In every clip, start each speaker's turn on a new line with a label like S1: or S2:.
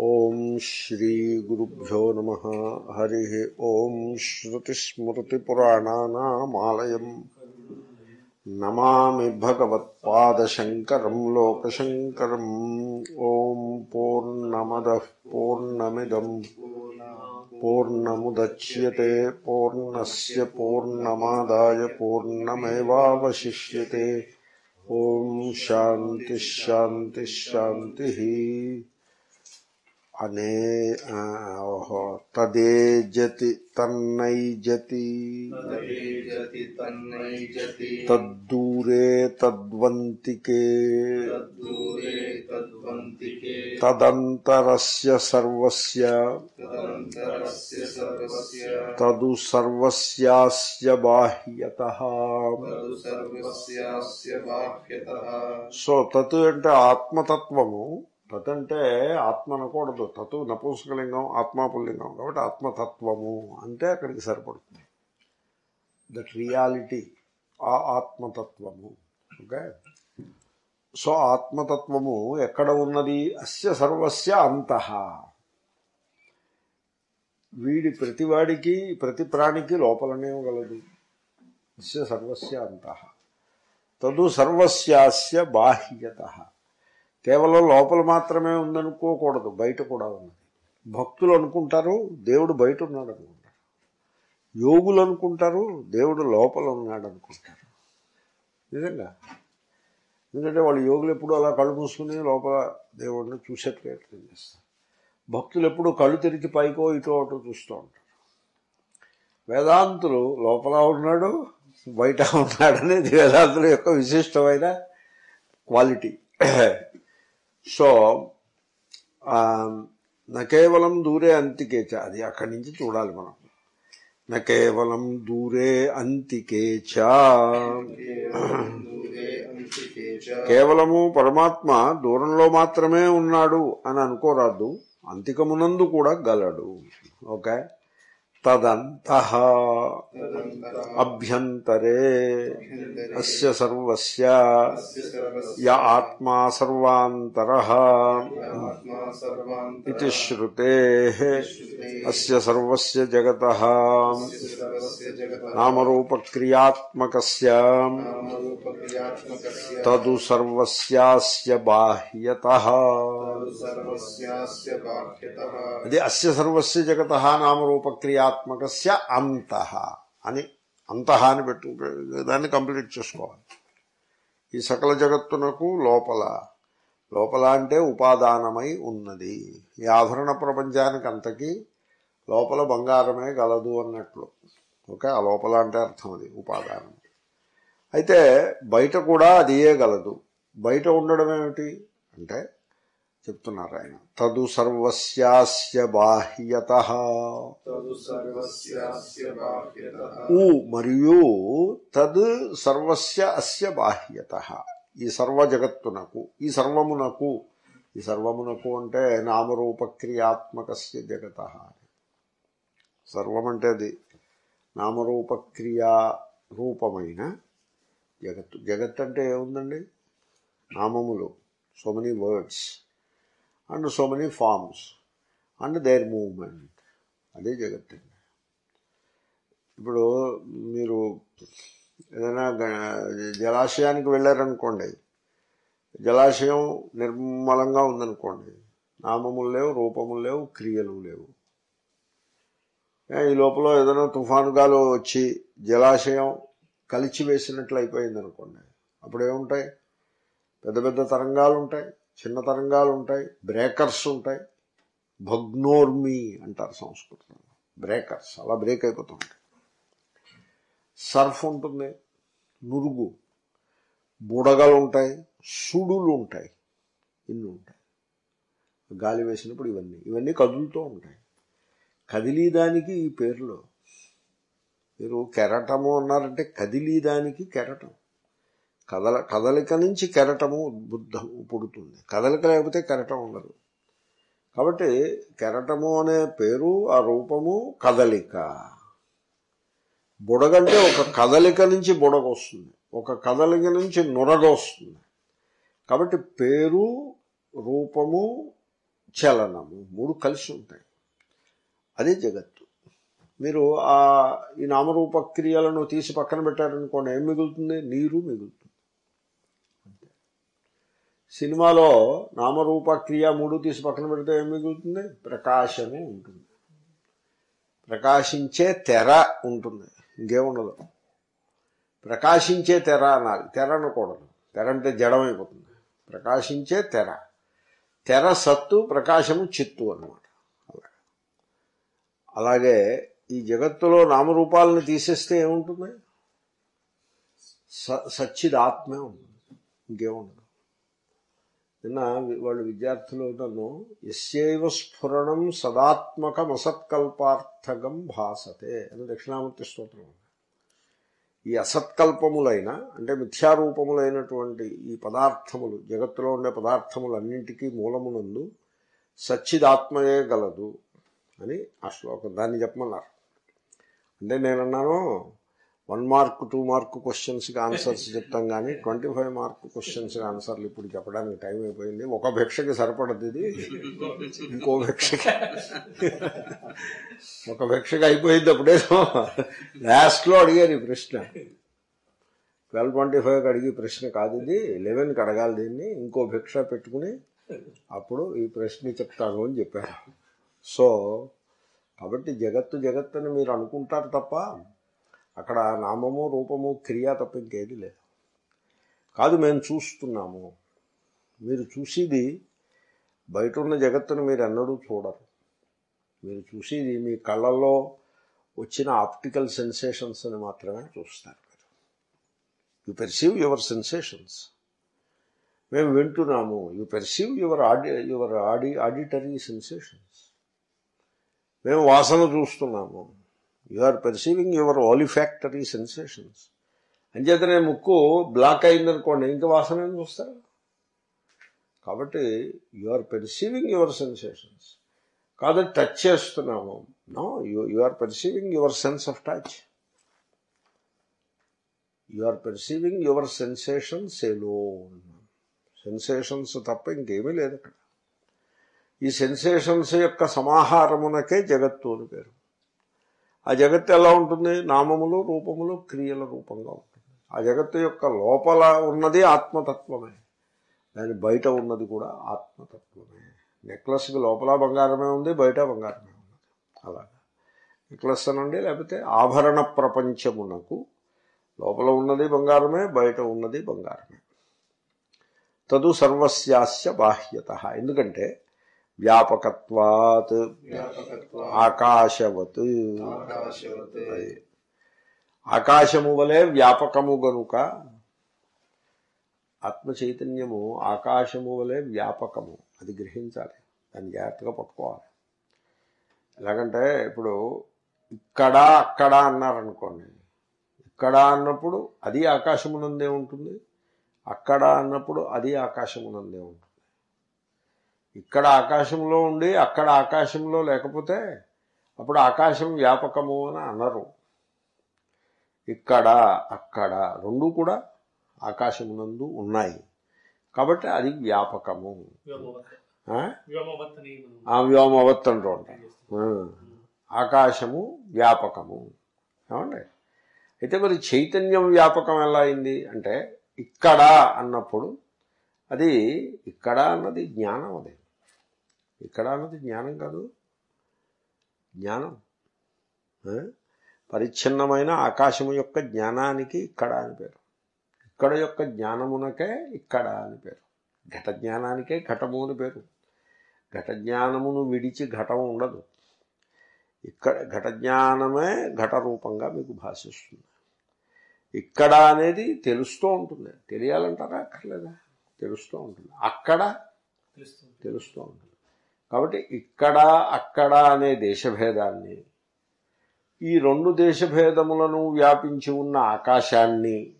S1: ॐ श्रीगुरुभ्यो नमः। हरिः ॐ श्रुतिस्मृतिपुराणानामालयम् नमामि भगवत्पादशङ्करम् लोकशङ्करम् ॐ पूर्णमदः पूर्णमिदम् पूर्णमुदच्यते पूर्णस्य पूर्णमादाय पूर्णमेवावशिष्यते। ॐ शान्तिः। శాంతి అనే ఓహో తదేజతి తన్నైజతి
S2: తదేజతి తన్నైజతి
S1: తద్దూరే తద్వంతికే
S2: తద్దూరే తద్వంతికే
S1: తదంతరస్య సర్వస్య
S2: తదంతరస్య సర్వస్య
S1: తదు సర్వస్యాస్య బాహ్యతః
S2: తదు సర్వస్యాస్య బాహ్యతః
S1: సో తత్ అంటే ఆత్మతత్వము తత్ అంటే ఆత్మ అనకూడదు. తతు నపుంసకలింగం ఆత్మాపులింగం కాబట్టి ఆత్మతత్వము అంటే అక్కడికి సరిపడుతుంది. దట్ రియాలిటీ ఆ ఆత్మతత్వము. ఓకే సో ఆత్మతత్వము ఎక్కడ ఉన్నది? అస్య సర్వస్య అంత. వీడి ప్రతివాడికి ప్రతి ప్రాణికి లోపలనే గలదు అస్య సర్వస్య అంత. తదు సర్వస్యాస్య బాహ్యత. కేవలం లోపల మాత్రమే ఉందనుకోకూడదు బయట కూడా ఉన్నది. భక్తులు అనుకుంటారు దేవుడు బయట ఉన్నాడు అనుకుంటారు. యోగులు అనుకుంటారు దేవుడు లోపల ఉన్నాడు అనుకుంటారు. నిజంగా? ఎందుకంటే వాళ్ళు యోగులు ఎప్పుడు అలా కళ్ళు మూసుకుని లోపల దేవుడిని చూసే ప్రయత్నం చేస్తారు. భక్తులు ఎప్పుడు కళ్ళు తెరిచి పైకో ఇటో అటో చూస్తూ ఉంటారు. వేదాంతులు లోపల ఉన్నాడు బయట ఉన్నాడు అనేది వేదాంతుల యొక్క విశిష్టమైన క్వాలిటీ. సో నా కేవలం దూరే అంతికేచ అది అక్కడి నుంచి చూడాలి మనం. నా కేవలం దూరే అంతికేచ
S2: దూరే అంతికే చ.
S1: కేవలము పరమాత్మ దూరంలో మాత్రమే ఉన్నాడు అని అనుకోరాదు. అంతికమునందు కూడా గలడు. ఓకే? తదంత
S2: తదంతర
S1: అభ్యంతరే అస్య సర్వస్య
S2: అస్య సర్వస్య
S1: య ఆత్మా సర్వాంతర
S2: ఆత్మా సర్వాంతర
S1: ఇది శ్రుతే అస్య సర్వస్య జగత
S2: సర్వస్య జగత
S1: నామరూపక్రియాత్మకస్య
S2: నామరూపక్రియాత్మకస్య
S1: తదు అంత అని అంత అని పెట్టు దాన్ని కంప్లీట్ చేసుకోవాలి. ఈ సకల జగత్తునకు లోపల లోపల అంటే ఉపాదానమై ఉన్నది. ఈ ఆభరణ ప్రపంచానికి అంతకీ లోపల బంగారమే గలదు అన్నట్లు. ఓకే ఆ లోపల అంటే అర్థం అది ఉపాదానం. అయితే బయట కూడా అదియే గలదు. బయట ఉండడం ఏమిటి? అంటే చెప్తున్నారు ఆయన. తదు సర్వస్యాస్య బాహ్యత. మరియు తద్ సర్వస్య అస్య బాహ్యత. ఈ సర్వ జగత్తునకు ఈ సర్వమునకు ఈ సర్వమునకు అంటే నామరూపక్రియాత్మకస్య జగత. సర్వం అంటే అది నామరూపక్రియా రూపమైన జగత్తు జగత్ అంటే ఏముందండి? నామములు. So many words and so many forms and their movement అదే జగత్ ఇప్పుడు మీరు ఏదైనా గ- జలాశయానికి వెళ్ళారనుకోండి. జలాశయం నిర్మలంగా ఉందనుకోండి. నామములు లేవు రూపములు లేవు క్రియలు లేవు. ఈ లోపల ఏదైనా తుఫాను గాలు వచ్చి జలాశయం కలిచి వేసినట్లు అయిపోయింది అనుకోండి అప్పుడేముంటాయి? పెద్ద పెద్ద తరంగాలు ఉంటాయి చిన్న తరంగాలు ఉంటాయి బ్రేకర్స్ ఉంటాయి. భగ్నోర్మి అంటారు సంస్కృతంలో. బ్రేకర్స్ అలా బ్రేక్ అయిపోతూ. ఉంటాయి సర్ఫ్ ఉంటుంది నురుగు. బుడగలు ఉంటాయి సుడులు ఉంటాయి ఇన్ని ఉంటాయి. గాలి వేసినప్పుడు ఇవన్నీ ఇవన్నీ కదులుతూ ఉంటాయి. కదిలీదానికి ఈ పేర్లు మీరు కెరటము అన్నారంటే కదిలీదానికి కెరటం. కదల కదలిక నుంచి కెరటము ఉద్బుద్ధము పుడుతుంది. కదలిక లేకపోతే కెరటం ఉండదు. కాబట్టి కెరటము అనే పేరు ఆ రూపము కదలిక. బుడగంటే ఒక కదలిక నుంచి బుడగ వస్తుంది. ఒక కదలిక నుంచి నురగ వస్తుంది. కాబట్టి పేరు రూపము చలనము మూడు కలిసి ఉంటాయి. అదే జగత్తు. మీరు ఆ ఈ నామరూప క్రియలను తీసి పక్కన పెట్టారనుకోండి ఏం మిగులుతుంది? నీరు మిగులుతుంది. సినిమాలో నామరూప క్రియ మూడు తీసి పక్కన పెడితే ఏం మిగులుతుంది? ప్రకాశమే ఉంటుంది. ప్రకాశించే తెర ఉంటుంది. ఇంకేముండదు ప్రకాశించే తెర అనాలి. తెర అనకూడదు. తెర అంటే జడమైపోతుంది. ప్రకాశించే తెర. తెర సత్తు ప్రకాశము చిత్తు అన్నమాట. అలాగే. ఈ జగత్తులో నామరూపాలను తీసేస్తే ఏముంటుంది? స సచ్చిదాత్మే ఉంటుంది. ఇంకేముండదు నిన్న వాళ్ళు విద్యార్థులు నన్ను ఎస్యవ స్ఫురణం సదాత్మకం అసత్కల్పార్థకం భాసతే అని దక్షిణామూర్తి స్తోత్రం ఈ అసత్కల్పములైన అంటే మిథ్యారూపములైనటువంటి ఈ పదార్థములు జగత్తులో ఉండే పదార్థములన్నింటికీ మూలమునందు సచ్చిదాత్మయే గలదు అని ఆ శ్లోకం దాన్ని చెప్పమన్నారు అంటే నేనన్నాను వన్ మార్క్ టూ మార్క్ క్వశ్చన్స్కి ఆన్సర్స్ చెప్తాం కానీ ట్వంటీ ఫైవ్ మార్క్ క్వశ్చన్స్కి ఆన్సర్లు ఇప్పుడు చెప్పడానికి టైం అయిపోయింది. ఒక భిక్షకి సరిపడదు ఇది. ఇంకో భిక్షకి ఒక భిక్షకి అయిపోయింది అప్పుడేదో లాస్ట్లో అడిగారు ఈ ప్రశ్న. ట్వెల్వ్ ట్వంటీ ఫైవ్కి అడిగే ప్రశ్న కాదు ఇది. లెవెన్కి అడగాలి దీన్ని. ఇంకో భిక్ష పెట్టుకుని అప్పుడు ఈ ప్రశ్న చెప్తాను అని చెప్పారు. సో కాబట్టి జగత్తు జగత్తు అని మీరు అనుకుంటారు తప్ప అక్కడ నామము రూపము క్రియ తప్ప ఇంకేది లేదు. కాదు మేము చూస్తున్నాము. మీరు చూసేది బయట ఉన్న జగత్తును మీరు ఎన్నడూ చూడరు. మీరు చూసేది మీ కళ్ళల్లో వచ్చిన ఆప్టికల్ సెన్సేషన్స్ని మాత్రమే చూస్తారు మీరు. You perceive your sensations. మేము వింటున్నాము. You perceive your audi your audi auditory sensations. మేము వాసన చూస్తున్నాము. You are perceiving your olfactory sensations అంచేతనే ముక్కు బ్లాక్ అయిందనుకోండి ఇంకా వాసన ఏం చూస్తారు కాబట్టి you are perceiving your sensations కాదు టచ్ చేస్తున్నాము. No you you are perceiving your sense of touch you are perceiving your sensations alone sensations తప్ప ఇంకేమీ లేదు అక్కడ. ఈ సెన్సేషన్స్ యొక్క సమాహారమునకే జగత్తు అని పేరు. ఆ జగత్తు ఎలా ఉంటుంది? నామములు రూపములు క్రియల రూపంగా ఉంటుంది. ఆ జగత్తు యొక్క లోపల ఉన్నది ఆత్మతత్వమే. దాని బయట ఉన్నది కూడా ఆత్మతత్వమే. నెక్లెస్కి లోపల బంగారమే ఉంది బయట బంగారమే ఉన్నది అలాగా. నెక్లెస్ అనండి లేకపోతే ఆభరణ ప్రపంచమునకు లోపల ఉన్నది బంగారమే బయట ఉన్నది బంగారమే. తదు సర్వస్యాస్య బాహ్యత. ఎందుకంటే వ్యాపకత్వాత్
S2: వ్యాపకత్వ
S1: ఆకాశవత్
S2: ఆకాశవత్
S1: ఆకాశము వలె వ్యాపకము గనుక ఆత్మ చైతన్యము ఆకాశము వలె వ్యాపకము. అది గ్రహించాలి. దాన్ని జాగ్రత్తగా పట్టుకోవాలి. ఎలాగంటే ఇప్పుడు ఇక్కడ అక్కడ అన్నారనుకోండి. ఇక్కడ అన్నప్పుడు అది ఆకాశమునందే ఉంటుంది. అక్కడ అన్నప్పుడు అది ఆకాశమునందే ఉంటుంది. ఇక్కడ ఆకాశంలో ఉండి అక్కడ ఆకాశంలో లేకపోతే అప్పుడు ఆకాశం వ్యాపకము అని అనరు. ఇక్కడ అక్కడ రెండు కూడా ఆకాశమునందు ఉన్నాయి. కాబట్టి అది వ్యాపకము. ఆ? వ్యోమవత్ అంటూ ఉంటారు. ఆ. ఆకాశము వ్యాపకము. ఏమండి? అయితే మరి చైతన్యం వ్యాపకం ఎలా అయింది? అంటే ఇక్కడ అన్నప్పుడు అది ఇక్కడ అన్నది జ్ఞానం అది. ఇక్కడ అన్నది జ్ఞానం కాదు. జ్ఞానం? పరిచ్ఛిన్నమైన ఆకాశము యొక్క జ్ఞానానికి ఇక్కడ అని పేరు. ఇక్కడ యొక్క జ్ఞానమునకే ఇక్కడ అని పేరు. ఘట జ్ఞానానికే ఘటము అని పేరు. ఘట జ్ఞానమును విడిచి ఘటం ఉండదు. ఇక్కడ ఘట జ్ఞానమే ఘట రూపంగా మీకు భాషిస్తుంది. ఇక్కడ అనేది తెలుస్తూ ఉంటుంది. తెలియాలంటారా? అక్కర్లేదా? తెలుస్తూ ఉంటుంది. అక్కడ తెలుస్తూ ఉంటుంది. కాబట్టి ఇక్కడ అక్కడ అనే దేశభేదాన్ని ఈ రెండు దేశభేదములను వ్యాపించి ఉన్న ఆకాశాన్ని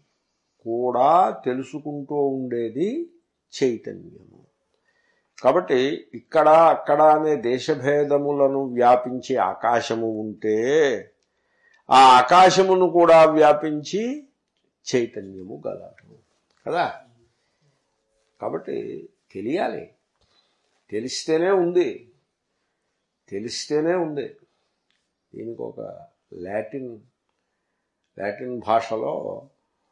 S1: కూడా తెలుసుకుంటూ ఉండేది చైతన్యము. కాబట్టి ఇక్కడ అక్కడ అనే దేశభేదములను వ్యాపించి ఆకాశము ఉంటే ఆ ఆకాశమును కూడా వ్యాపించి చైతన్యము గలదు. కదా? కాబట్టి తెలియాలి. తెలిస్తేనే ఉంది. తెలిస్తేనే ఉంది. దీనికి ఒక లాటిన్ లాటిన్ భాషలో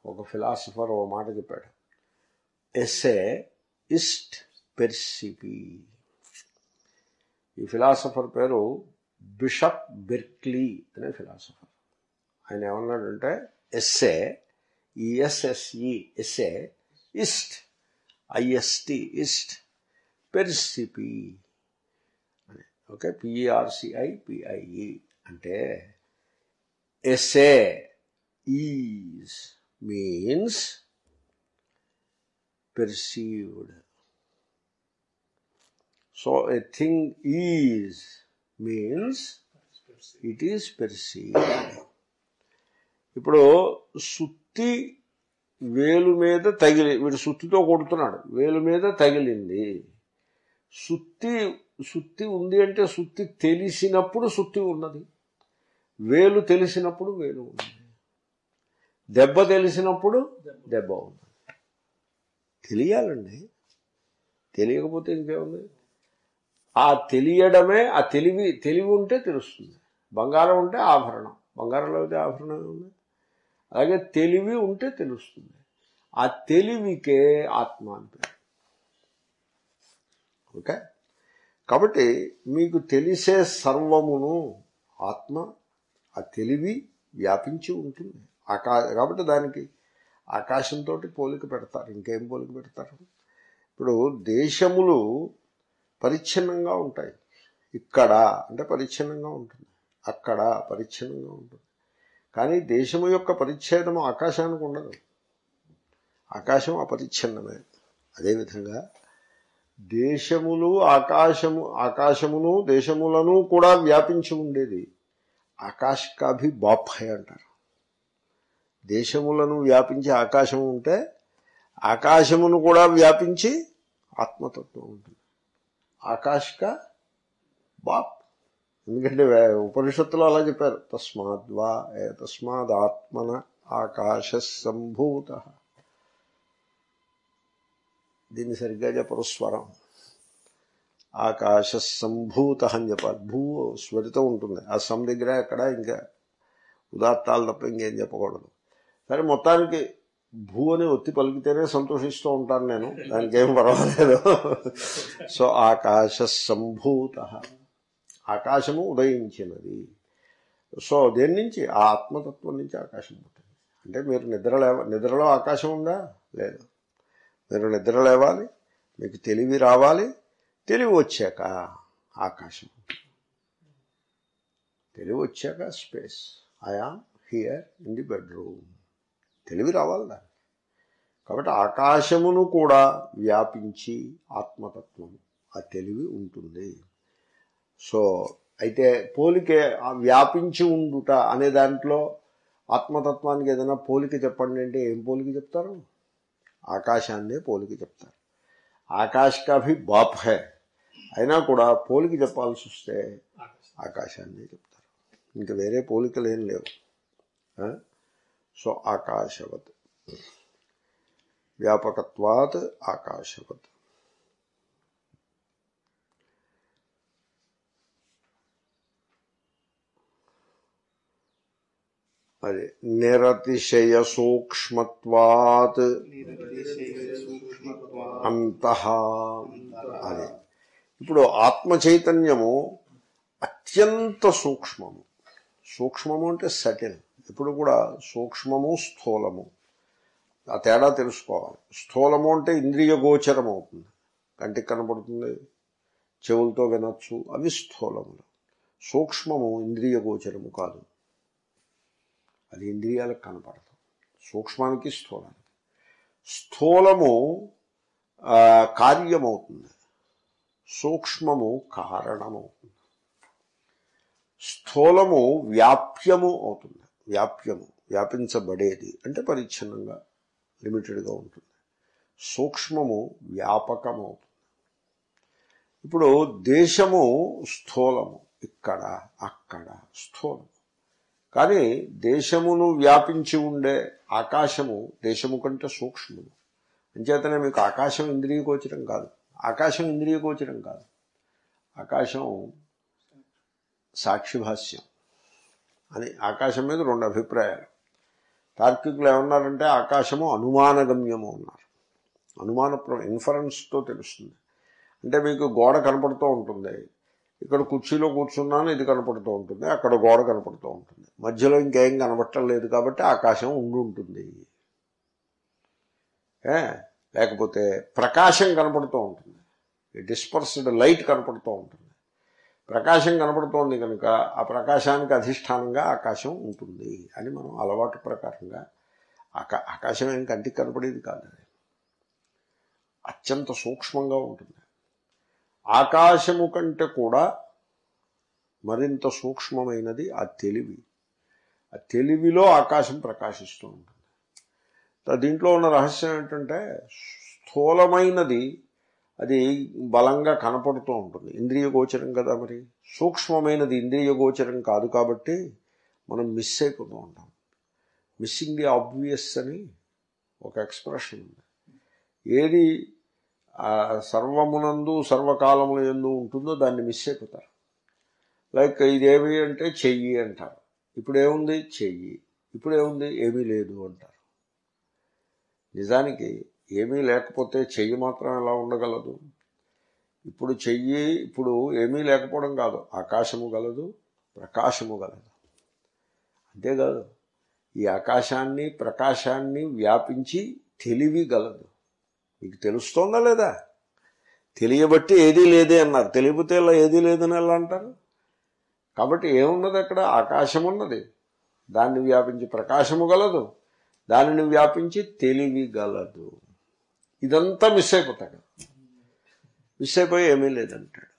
S1: ఒక ఫిలాసఫర్ ఓ మాట చెప్పాడు. ఎస్ఏ ఇస్ట్ పెర్సిపి. ఈ ఫిలాసఫర్ పేరు బిషప్ బెర్క్లీ అనే ఫిలాసఫర్. ఆయన ఏమన్నాడంటే ఎస్ఏ ఈఎస్ఎస్ఈ ఎస్ఏ ఇస్ట్ ఐఎస్టి ఇస్ట్ పెర్సిపి okay P R C I P I E అంటే SA is means perceived. So a thing is means it is perceived. ఇప్పుడు సుత్తి వేలు మీద తగిలి వీడు సుత్తితో కొడుతున్నాడు వేలు మీద తగిలింది సుత్తి సుత్తి ఉంది అంటే సుత్తి తెలిసినప్పుడు సుత్తి ఉన్నది. వేలు తెలిసినప్పుడు వేలు ఉన్నది. దెబ్బ తెలిసినప్పుడు దెబ్బ ఉంది తెలియాలండి. తెలియకపోతే ఇంకేముంది? ఆ తెలియడమే ఆ తెలివి తెలివి ఉంటే తెలుస్తుంది. బంగారం ఉంటే ఆభరణం. బంగారంలో అయితే ఆభరణం ఉంది అలాగే తెలివి ఉంటే తెలుస్తుంది. ఆ తెలివికే ఆత్మ అని పేరు. ఓకే? కాబట్టి మీకు తెలిసే సర్వమును ఆత్మ ఆ తెలివి వ్యాపించి ఉంటుంది. ఆకా కాబట్టి దానికి ఆకాశంతో పోలిక పెడతారు ఇంకేం పోలిక పెడతారు? ఇప్పుడు దేశములు పరిచ్ఛిన్నంగా ఉంటాయి. ఇక్కడ అంటే పరిచ్ఛిన్నంగా ఉంటుంది. అక్కడ పరిచ్ఛిన్నంగా ఉంటుంది. కానీ దేశము యొక్క పరిచ్ఛేదము ఆకాశానికి ఉండదు. ఆకాశం అపరిచ్ఛిన్నమే. అదేవిధంగా దేశములు ఆకాశము ఆకాశమును దేశములను కూడా వ్యాపించి ఉండేది. ఆకాశకాభి బాప్హై అంటారు. దేశములను వ్యాపించి ఆకాశం ఉంటే ఆకాశమును కూడా వ్యాపించి ఆత్మతత్వం ఉంటుంది. ఆకాశక బాప్. ఎందుకంటే ఉపనిషత్తులు అలా చెప్పారు. తస్మాద్వా ఏ తస్మాదాత్మన ఆకాశ సంభూత దీన్ని సరిగ్గా చెప్పరు స్వరం. ఆకాశ సంభూత అని చెప్పాలి. భూ స్వరితో ఉంటుంది. ఆ సం దగ్గర అక్కడ ఇంకా ఉదాత్తాలు తప్ప ఇంకేం చెప్పకూడదు. సరే మొత్తానికి భూ అని ఒత్తి పలికితేనే సంతోషిస్తూ ఉంటాను నేను. దానికి ఏం పర్వాలేదు. సో ఆకాశ సంభూత ఆకాశము ఉదయించినది. సో దేని నుంచి? ఆ ఆత్మతత్వం నుంచి ఆకాశం పుట్టింది. అంటే మీరు నిద్ర నిద్రలో ఆకాశం ఉందా? లేదు. మీరు నిద్ర లేవాలి మీకు తెలివి రావాలి. తెలివి వచ్చాక ఆకాశం. తెలివి వచ్చాక space. I am here in the bedroom. తెలివి రావాలి దానికి. కాబట్టి ఆకాశమును కూడా వ్యాపించి ఆత్మతత్వం ఆ తెలివి ఉంటుంది. సో అయితే పోలికే వ్యాపించి ఉండుట అనే దాంట్లో ఆత్మతత్వానికి ఏదైనా పోలిక చెప్పండి అంటే ఏం పోలిక చెప్తారు? ఆకాశాన్నే పోలిక చెప్తారు. ఆకాశ్ కాభి బాప్ హే. అయినా కూడా పోలిక చెప్పాల్సి వస్తే ఆకాశాన్నే చెప్తారు. ఇంకా వేరే పోలికలు ఏం లేవు. ఆ? సో ఆకాశవత్. వ్యాపకత్వాత్ ఆకాశవత్. అదే నిరతిశయ సూక్ష్మత్వాత్. అంత. అదే. ఇప్పుడు ఆత్మ చైతన్యము అత్యంత సూక్ష్మము. సూక్ష్మము అంటే సటిల్. ఇప్పుడు కూడా సూక్ష్మము స్థూలము. ఆ తేడా తెలుసుకోవాలి. స్థూలము అంటే ఇంద్రియ గోచరం అవుతుంది. కంటికి కనబడుతుంది చెవులతో వినొచ్చు అవి స్థూలములు. సూక్ష్మము ఇంద్రియ గోచరము కాదు. అది ఇంద్రియాలకు కనపడదు సూక్ష్మానికి స్థూలానికి. స్థూలము కార్యమవుతుంది. సూక్ష్మము కారణమవుతుంది. స్థూలము వ్యాప్యము అవుతుంది. వ్యాప్యము వ్యాపించబడేది అంటే పరిచ్ఛిన్నంగా లిమిటెడ్గా ఉంటుంది. సూక్ష్మము వ్యాపకం అవుతుంది ఇప్పుడు దేశము స్థూలము. ఇక్కడ అక్కడ స్థూలము కానీ దేశమును వ్యాపించి ఉండే ఆకాశము దేశము కంటే సూక్ష్మము. అంచేతనే మీకు ఆకాశం ఇంద్రియగోచరం కాదు. ఆకాశం ఇంద్రియగోచరం కాదు. ఆకాశం సాక్షిభాష్యం అని ఆకాశం మీద రెండు అభిప్రాయాలు. తార్కికులు ఏమన్నారంటే ఆకాశము అనుమానగమ్యము అన్నారు. అనుమాన ఇన్ఫరెన్స్తో తెలుస్తుంది. అంటే మీకు గోడ కనపడుతూ ఉంటుంది. ఇక్కడ కుర్చీలో కూర్చున్నాను ఇది కనపడుతూ ఉంటుంది అక్కడ గోడ కనపడుతూ ఉంటుంది. మధ్యలో ఇంకేం కనపడటం లేదు కాబట్టి ఆకాశం ఉండి ఉంటుంది. లేకపోతే ప్రకాశం కనపడుతూ ఉంటుంది. డిస్పర్స్డ్ లైట్ కనపడుతూ ఉంటుంది. ప్రకాశం కనపడుతోంది కనుక ఆ ప్రకాశానికి అధిష్టానంగా ఆకాశం ఉంటుంది అని మనం అలవాటు ప్రకారంగా ఆకా ఆకాశం ఏం కంటికి కనపడేది కాదు అత్యంత సూక్ష్మంగా ఉంటుంది. ఆకాశము కంటే కూడా మరింత సూక్ష్మమైనది ఆ తెలివి. ఆ తెలివిలో ఆకాశం ప్రకాశిస్తూ ఉంటుంది. దీంట్లో ఉన్న రహస్యం ఏంటంటే స్థూలమైనది అది బలంగా కనపడుతూ ఉంటుంది. ఇంద్రియ గోచరం కదా మరి? సూక్ష్మమైనది ఇంద్రియ గోచరం కాదు కాబట్టి మనం మిస్ అయిపోతూ ఉంటాం. మిస్సింగ్ ది ఆబ్వియస్ అని ఒక ఎక్స్ప్రెషన్ ఉంది. ఏది సర్వమునందు సర్వకాలముల ఎందు ఉంటుందో దాన్ని మిస్ అయిపోతారు. లైక్ ఇదేమి అంటే చెయ్యి అంటారు. ఇప్పుడేముంది? చెయ్యి. ఇప్పుడేముంది? ఏమీ లేదు అంటారు. నిజానికి ఏమీ లేకపోతే చెయ్యి మాత్రం ఎలా ఉండగలదు? ఇప్పుడు చెయ్యి ఇప్పుడు ఏమీ లేకపోవడం కాదు. ఆకాశము గలదు ప్రకాశము గలదు. అంతేకాదు ఈ ఆకాశాన్ని ప్రకాశాన్ని వ్యాపించి తెలివి గలదు. మీకు తెలుస్తోందా లేదా? తెలియబట్టి ఏదీ లేదే అన్నారు. తెలియపోతే ఇలా ఏదీ లేదని ఎలా అంటారు? కాబట్టి ఏమున్నది అక్కడ? ఆకాశం ఉన్నది. దాన్ని వ్యాపించి ప్రకాశము గలదు. దానిని వ్యాపించి తెలివి గలదు. ఇదంతా మిస్ అయిపోతాడు. మిస్ అయిపోయి ఏమీ లేదంటాడు.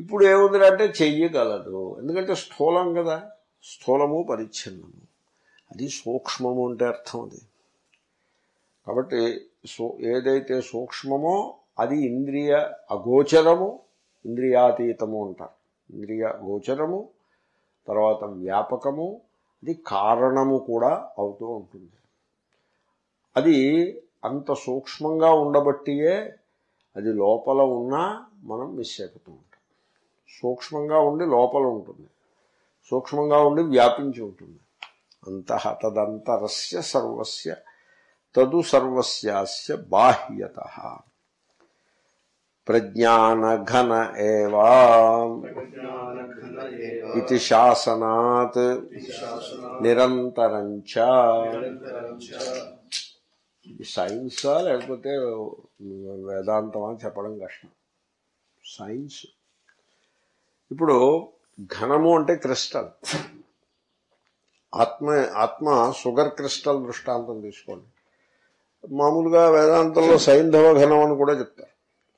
S1: ఇప్పుడు ఏముంది అంటే చెయ్యగలదు ఎందుకంటే స్థూలం కదా. స్థూలము పరిచ్ఛిన్నము. అది సూక్ష్మము అంటే అర్థం అది. కాబట్టి ఏదైతే సూక్ష్మమో అది ఇంద్రియ అగోచరము ఇంద్రియాతీతము అంటారు. ఇంద్రియ గోచరము తర్వాత వ్యాపకము అది కారణము కూడా అవుతూ ఉంటుంది. అది అంత సూక్ష్మంగా ఉండబట్టియే అది లోపల ఉన్నా మనం మిస్ అయిపోతూ ఉంటాం. సూక్ష్మంగా ఉండి లోపల ఉంటుంది. సూక్ష్మంగా ఉండి వ్యాపించి ఉంటుంది. అంత తదంతరస్య సర్వస్య తదు సర్వస్యాస్య బాహ్యత ప్రజ్ఞానఘన ఏవా ఇది శాసనాత్
S2: నిరంతరం చ
S1: సైన్సా లేకపోతే వేదాంతమా చెప్పడం కష్టం. సైన్స్. ఇప్పుడు ఘనము అంటే క్రిస్టల్. ఆత్మ ఆత్మ షుగర్ క్రిస్టల్ దృష్టాంతం తీసుకోండి. మామూలుగా వేదాంతంలో సైంధవ ఘనం అని కూడా చెప్తారు.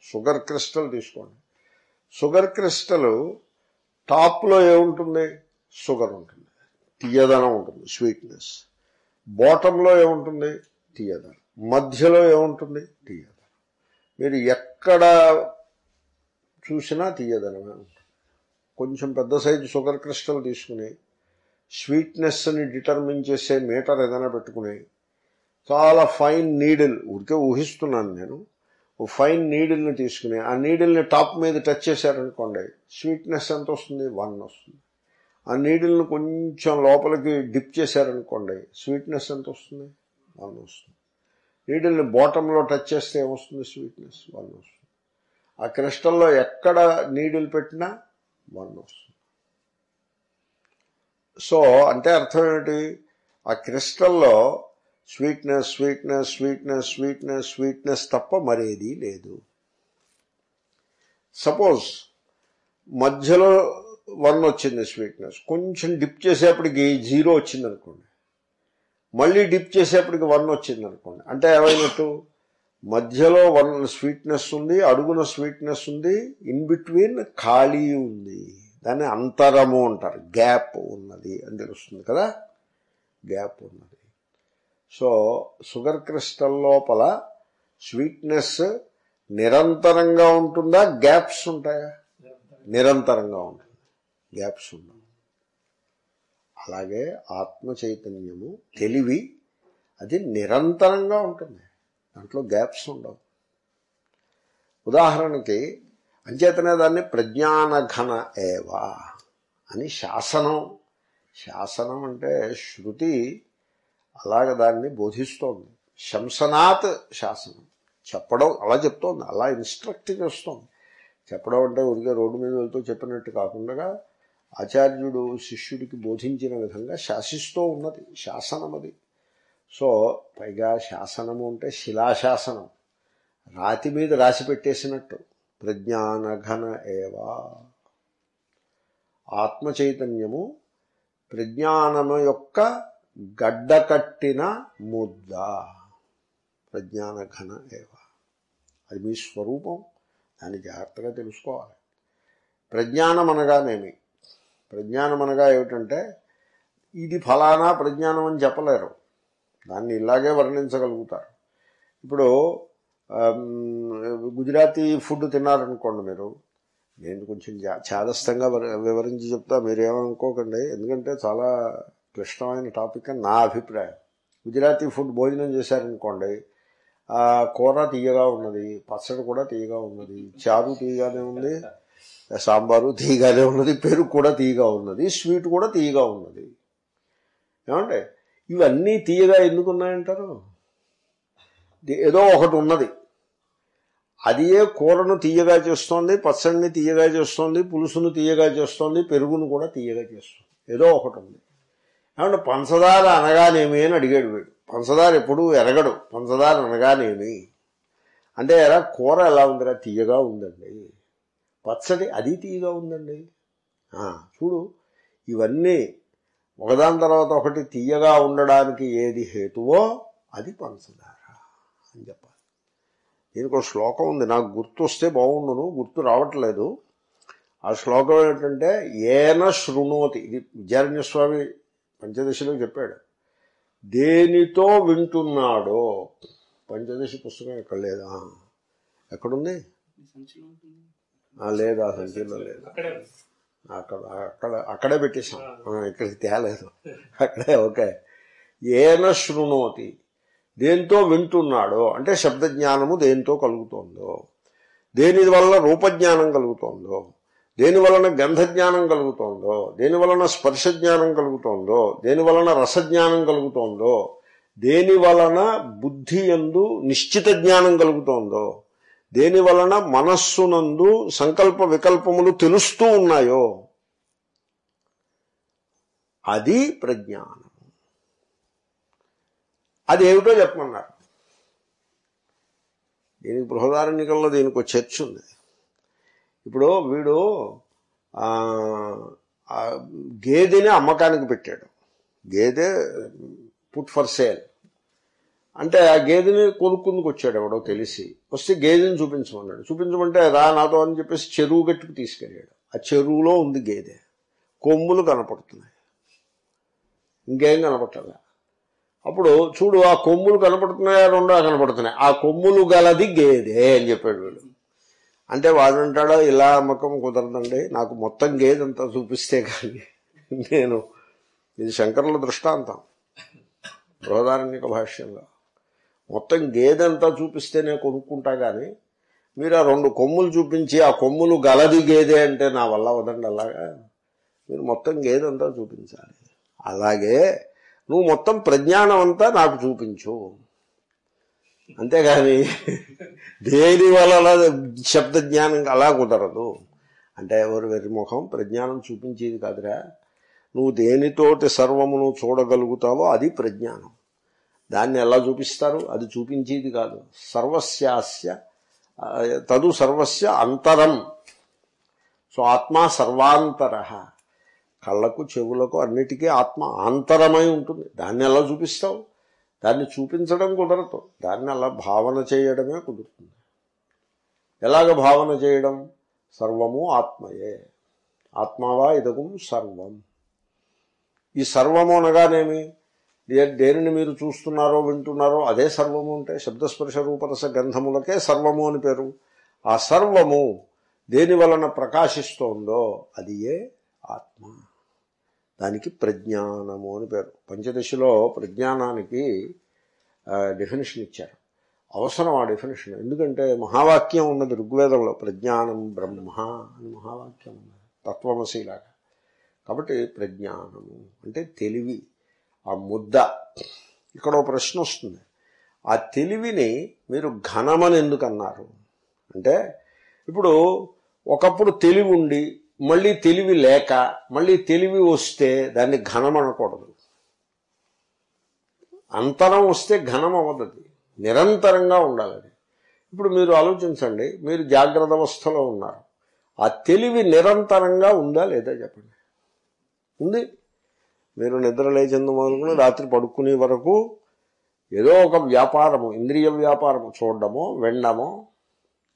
S1: షుగర్ క్రిస్టల్ తీసుకోండి. షుగర్ క్రిస్టల్ టాప్లో ఏముంటుంది? షుగర్ ఉంటుంది. తీయదనం ఉంటుంది. స్వీట్నెస్ బాటంలో ఏముంటుంది? తీయదనం. మధ్యలో ఏముంటుంది? తీయదనం. మీరు ఎక్కడ చూసినా తీయదనమే. ఉంటుంది కొంచెం పెద్ద సైజు షుగర్ క్రిస్టల్ తీసుకుని స్వీట్నెస్ని డిటర్మిన్ చేసే మీటర్ ఏదైనా పెట్టుకుని చాలా ఫైన్ నీడిల్ ఊరికే ఊహిస్తున్నాను నేను. ఓ ఫైన్ నీడిల్ని తీసుకుని ఆ నీడిల్ని టాప్ మీద టచ్ చేశారనుకోండి స్వీట్నెస్ ఎంత వస్తుంది? వన్ వస్తుంది. ఆ నీడిల్ని కొంచెం లోపలికి డిప్ చేశారనుకోండి స్వీట్నెస్ ఎంత వస్తుంది? వన్ వస్తుంది. నీడిల్ని బాటంలో టచ్ చేస్తే ఏమొస్తుంది? స్వీట్నెస్ వన్ వస్తుంది. ఆ క్రిస్టల్లో ఎక్కడ నీడిల్ పెట్టినా వన్ వస్తుంది. సో అంటే అర్థం ఏమిటి? ఆ క్రిస్టల్లో sweetness sweetness sweetness sweetness sweetness తప్ప మరేది లేదు. సపోజ్ మధ్యలో వన్ వచ్చింది స్వీట్నెస్. కొంచెం డిప్ చేసేప్పటికి జీరో వచ్చింది అనుకోండి మళ్ళీ డిప్ చేసేప్పటికి వన్ వచ్చింది అనుకోండి అంటే ఏమైనట్టు? మధ్యలో వన్ స్వీట్నెస్ ఉంది అడుగున స్వీట్నెస్ ఉంది ఇన్ బిట్వీన్ ఖాళీ ఉంది. దాన్ని అంతరము అంటారు. గ్యాప్ ఉన్నది అని తెలుస్తుంది కదా? గ్యాప్ ఉన్నది. సో షుగర్ క్రిస్టల్ లోపల స్వీట్నెస్ నిరంతరంగా ఉంటుందా? గ్యాప్స్ ఉంటాయా? నిరంతరంగా ఉంటుంది గ్యాప్స్ ఉండవు. అలాగే ఆత్మ చైతన్యము తెలివి అది నిరంతరంగా ఉంటుంది. దాంట్లో గ్యాప్స్ ఉండవు. ఉదాహరణకి అంచేతనే దాన్ని ప్రజ్ఞానఘన ఏవా అని శాసనం. శాసనం అంటే శృతి అలాగ దాన్ని బోధిస్తోంది. శంసనాథ్ శాసనం. చెప్పడం అలా చెప్తోంది. అలా ఇన్స్ట్రక్ట్ చేస్తోంది. చెప్పడం అంటే ఊరికే రోడ్డు మీద వెళ్తూ చెప్పినట్టు కాకుండా ఆచార్యుడు శిష్యుడికి బోధించిన విధంగా శాసిస్తూ ఉన్నది. శాసనం అది. సో పైగా శాసనము అంటే శిలాశాసనం. రాతి మీద రాసి పెట్టేసినట్టు. ప్రజ్ఞానఘన ఏవా. ఆత్మ చైతన్యము ప్రజ్ఞానము యొక్క గడ్డకట్టిన ముద్ద. ప్రజ్ఞానఘన ఏవ. అది మీ స్వరూపం. దాన్ని జాగ్రత్తగా తెలుసుకోవాలి. ప్రజ్ఞానం అనగానేమి? ప్రజ్ఞానం అనగా ఏమిటంటే ఇది ఫలానా ప్రజ్ఞానం అని చెప్పలేరు. దాన్ని ఇలాగే వర్ణించగలుగుతారు. ఇప్పుడు గుజరాతీ ఫుడ్ తిన్నారనుకోండి మీరు. నేను కొంచెం జా- చాదస్తంగా వివరించి చెప్తా. మీరేమనుకోకండి. ఎందుకంటే చాలా క్లిష్టమైన టాపిక్ అని నా అభిప్రాయం. గుజరాతీ ఫుడ్ భోజనం చేశారనుకోండి ఆ కూర తీయగా ఉన్నది పచ్చడి కూడా తీయగా ఉన్నది చారు తీయగానే ఉంది సాంబారు తీయగానే ఉన్నది పెరుగు కూడా తీయగా ఉన్నది స్వీట్ కూడా తీయగా ఉన్నది. ఏమండి? ఇవన్నీ తీయగా ఎందుకున్నాయంటారు ఏదో ఒకటి ఉన్నది. అది ఏ కూరను తీయగా చేస్తోంది పచ్చడిని తీయగా చేస్తోంది పులుసును తీయగా చేస్తోంది పెరుగును కూడా తీయగా చేస్తుంది. ఏదో ఒకటి ఉంది. ఏమంటే పంచదార అనగానేమి అని అడిగాడు వీడు. పంచదార ఎప్పుడు ఎరగడు. పంచదార అనగానేమి? అంటే ఎలా? కూర ఎలా ఉందిరా? తీయగా ఉందండి. పచ్చడి అది తీయగా ఉందండి. చూడు ఇవన్నీ ఒకదాని తర్వాత ఒకటి తీయగా ఉండడానికి ఏది హేతువో అది పంచదార అని చెప్పాలి. దీనికి ఒక శ్లోకం ఉంది. నాకు గుర్తు వస్తే బాగుండును. గుర్తు రావట్లేదు. ఆ శ్లోకం ఏంటంటే ఏన శృణోతి. ఇది విద్యారణ్యస్వామి పంచదశలో చెప్పాడు. దేనితో వింటున్నాడో పంచదశి పుస్తకం ఎక్కడ లేదా? ఎక్కడుంది? లేదు సంచిలో లేదు.
S2: అక్కడే
S1: అక్కడ అక్కడ పెట్టేశాం. ఇక్కడికి తేలేదు. అక్కడే ఓకే. ఏన శృణోతి. దేంతో వింటున్నాడో అంటే శబ్దజ్ఞానము దేంతో కలుగుతోందో దేని వలన రూపజ్ఞానం కలుగుతోందో దేని వలన గంధజ్ఞానం కలుగుతోందో దేని వలన స్పర్శ జ్ఞానం కలుగుతోందో దేని వలన రసజ్ఞానం కలుగుతోందో దేని వలన బుద్ధి ఎందు నిశ్చిత జ్ఞానం కలుగుతోందో దేని వలన మనస్సునందు సంకల్ప వికల్పములు తెలుస్తూ ఉన్నాయో అది ప్రజ్ఞానం. అది ఏమిటో చెప్పమన్నారు. దీనికి బృహదారణ్యకంలో దీనికి ఒక చర్చ ఉంది ఇప్పుడు వీడు గేదెని అమ్మకానికి పెట్టాడు. గేదె పుట్ ఫర్ సేల్ అంటే ఆ గేదెని కొనుక్కుందుకు వచ్చాడు ఎవడో తెలిసి. వస్తే గేదెని చూపించమన్నాడు. చూపించమంటే రా నాతో అని చెప్పేసి చెరువు గట్టుకు తీసుకెళ్ళాడు. ఆ చెరువులో ఉంది గేదె. కొమ్ములు కనపడుతున్నాయి. ఇంకేం కనపట్టాల అప్పుడు చూడు ఆ కొమ్ములు కనపడుతున్నాయా రెండో కనపడుతున్నాయి. ఆ కొమ్ములు గలది గేదే అని చెప్పాడు వీడు. అంటే వాడు అంటాడో ఇలా అమ్మకం కుదరదండి. నాకు మొత్తం గేదంతా చూపిస్తే కానీ నేను ఇది శంకరుల దృష్టాంతం. బృహదారణ్యక భాష్యంలో. మొత్తం గేదంతా చూపిస్తేనే కొనుక్కుంటా కానీ మీరు ఆ రెండు కొమ్ములు చూపించి ఆ కొమ్ములు గలది గేదే అంటే నా వల్ల వదండి అలాగా. మీరు మొత్తం గేదెంతా చూపించాలి. అలాగే నువ్వు మొత్తం ప్రజ్ఞానం అంతా నాకు చూపించు. అంతేగాని దేని వల్ల శబ్ద జ్ఞానం అలా కుదరదు? అంటే ఎవరు వెరిముఖం ప్రజ్ఞానం చూపించేది కాదురా. నువ్వు దేనితోటి సర్వమును చూడగలుగుతావో అది ప్రజ్ఞానం. దాన్ని ఎలా చూపిస్తారు? అది చూపించేది కాదు. సర్వస్యాస్య తదు సర్వస్య అంతరం. సో ఆత్మ సర్వాంతర. కళ్ళకు చెవులకు అన్నిటికీ ఆత్మ ఆంతరమై ఉంటుంది. దాన్ని ఎలా చూపిస్తావు? దాన్ని చూపించడం కుదరదు. దాన్ని అలా భావన చేయడమే కుదురుతుంది. ఎలాగ భావన చేయడం? సర్వము ఆత్మయే. ఆత్మావా ఇదగం సర్వం. ఈ సర్వము అనగానేమి? దేనిని మీరు చూస్తున్నారో వింటున్నారో అదే సర్వము అంటే శబ్దస్పర్శ రూపరస గంధములకే సర్వము అని పేరు. ఆ సర్వము దేని వలన ప్రకాశిస్తోందో అది ఏ ఆత్మ. దానికి ప్రజ్ఞానము అని పేరు. పంచదశలో ప్రజ్ఞానానికి డెఫినేషన్ ఇచ్చారు. అవసరం ఆ డెఫినేషన్ ఎందుకంటే మహావాక్యం ఉన్నది ఋగ్వేదంలో ప్రజ్ఞానం బ్రహ్మ అని మహావాక్యం ఉన్నది తత్వమశీలాగా. కాబట్టి ప్రజ్ఞానము అంటే తెలివి ఆ ముద్ద. ఇక్కడ ఒక ప్రశ్న వస్తుంది. ఆ తెలివిని మీరు ఘనమని ఎందుకు అన్నారు అంటే ఇప్పుడు ఒకప్పుడు తెలివి ఉండి మళ్ళీ తెలివి లేక మళ్ళీ తెలివి వస్తే దాన్ని ఘనం అనకూడదు. అంతరం వస్తే ఘనం అవ్వదు నిరంతరంగా ఉండాలి ఇప్పుడు మీరు ఆలోచించండి మీరు జాగ్రత్త అవస్థలో ఉన్నారు. ఆ తెలివి నిరంతరంగా ఉందా లేదా చెప్పండి. ఉంది. మీరు నిద్ర లేచేందు మొదలుకొని రాత్రి పడుకునే వరకు ఏదో ఒక వ్యాపారము ఇంద్రియ వ్యాపారము చూడడమో వెండమో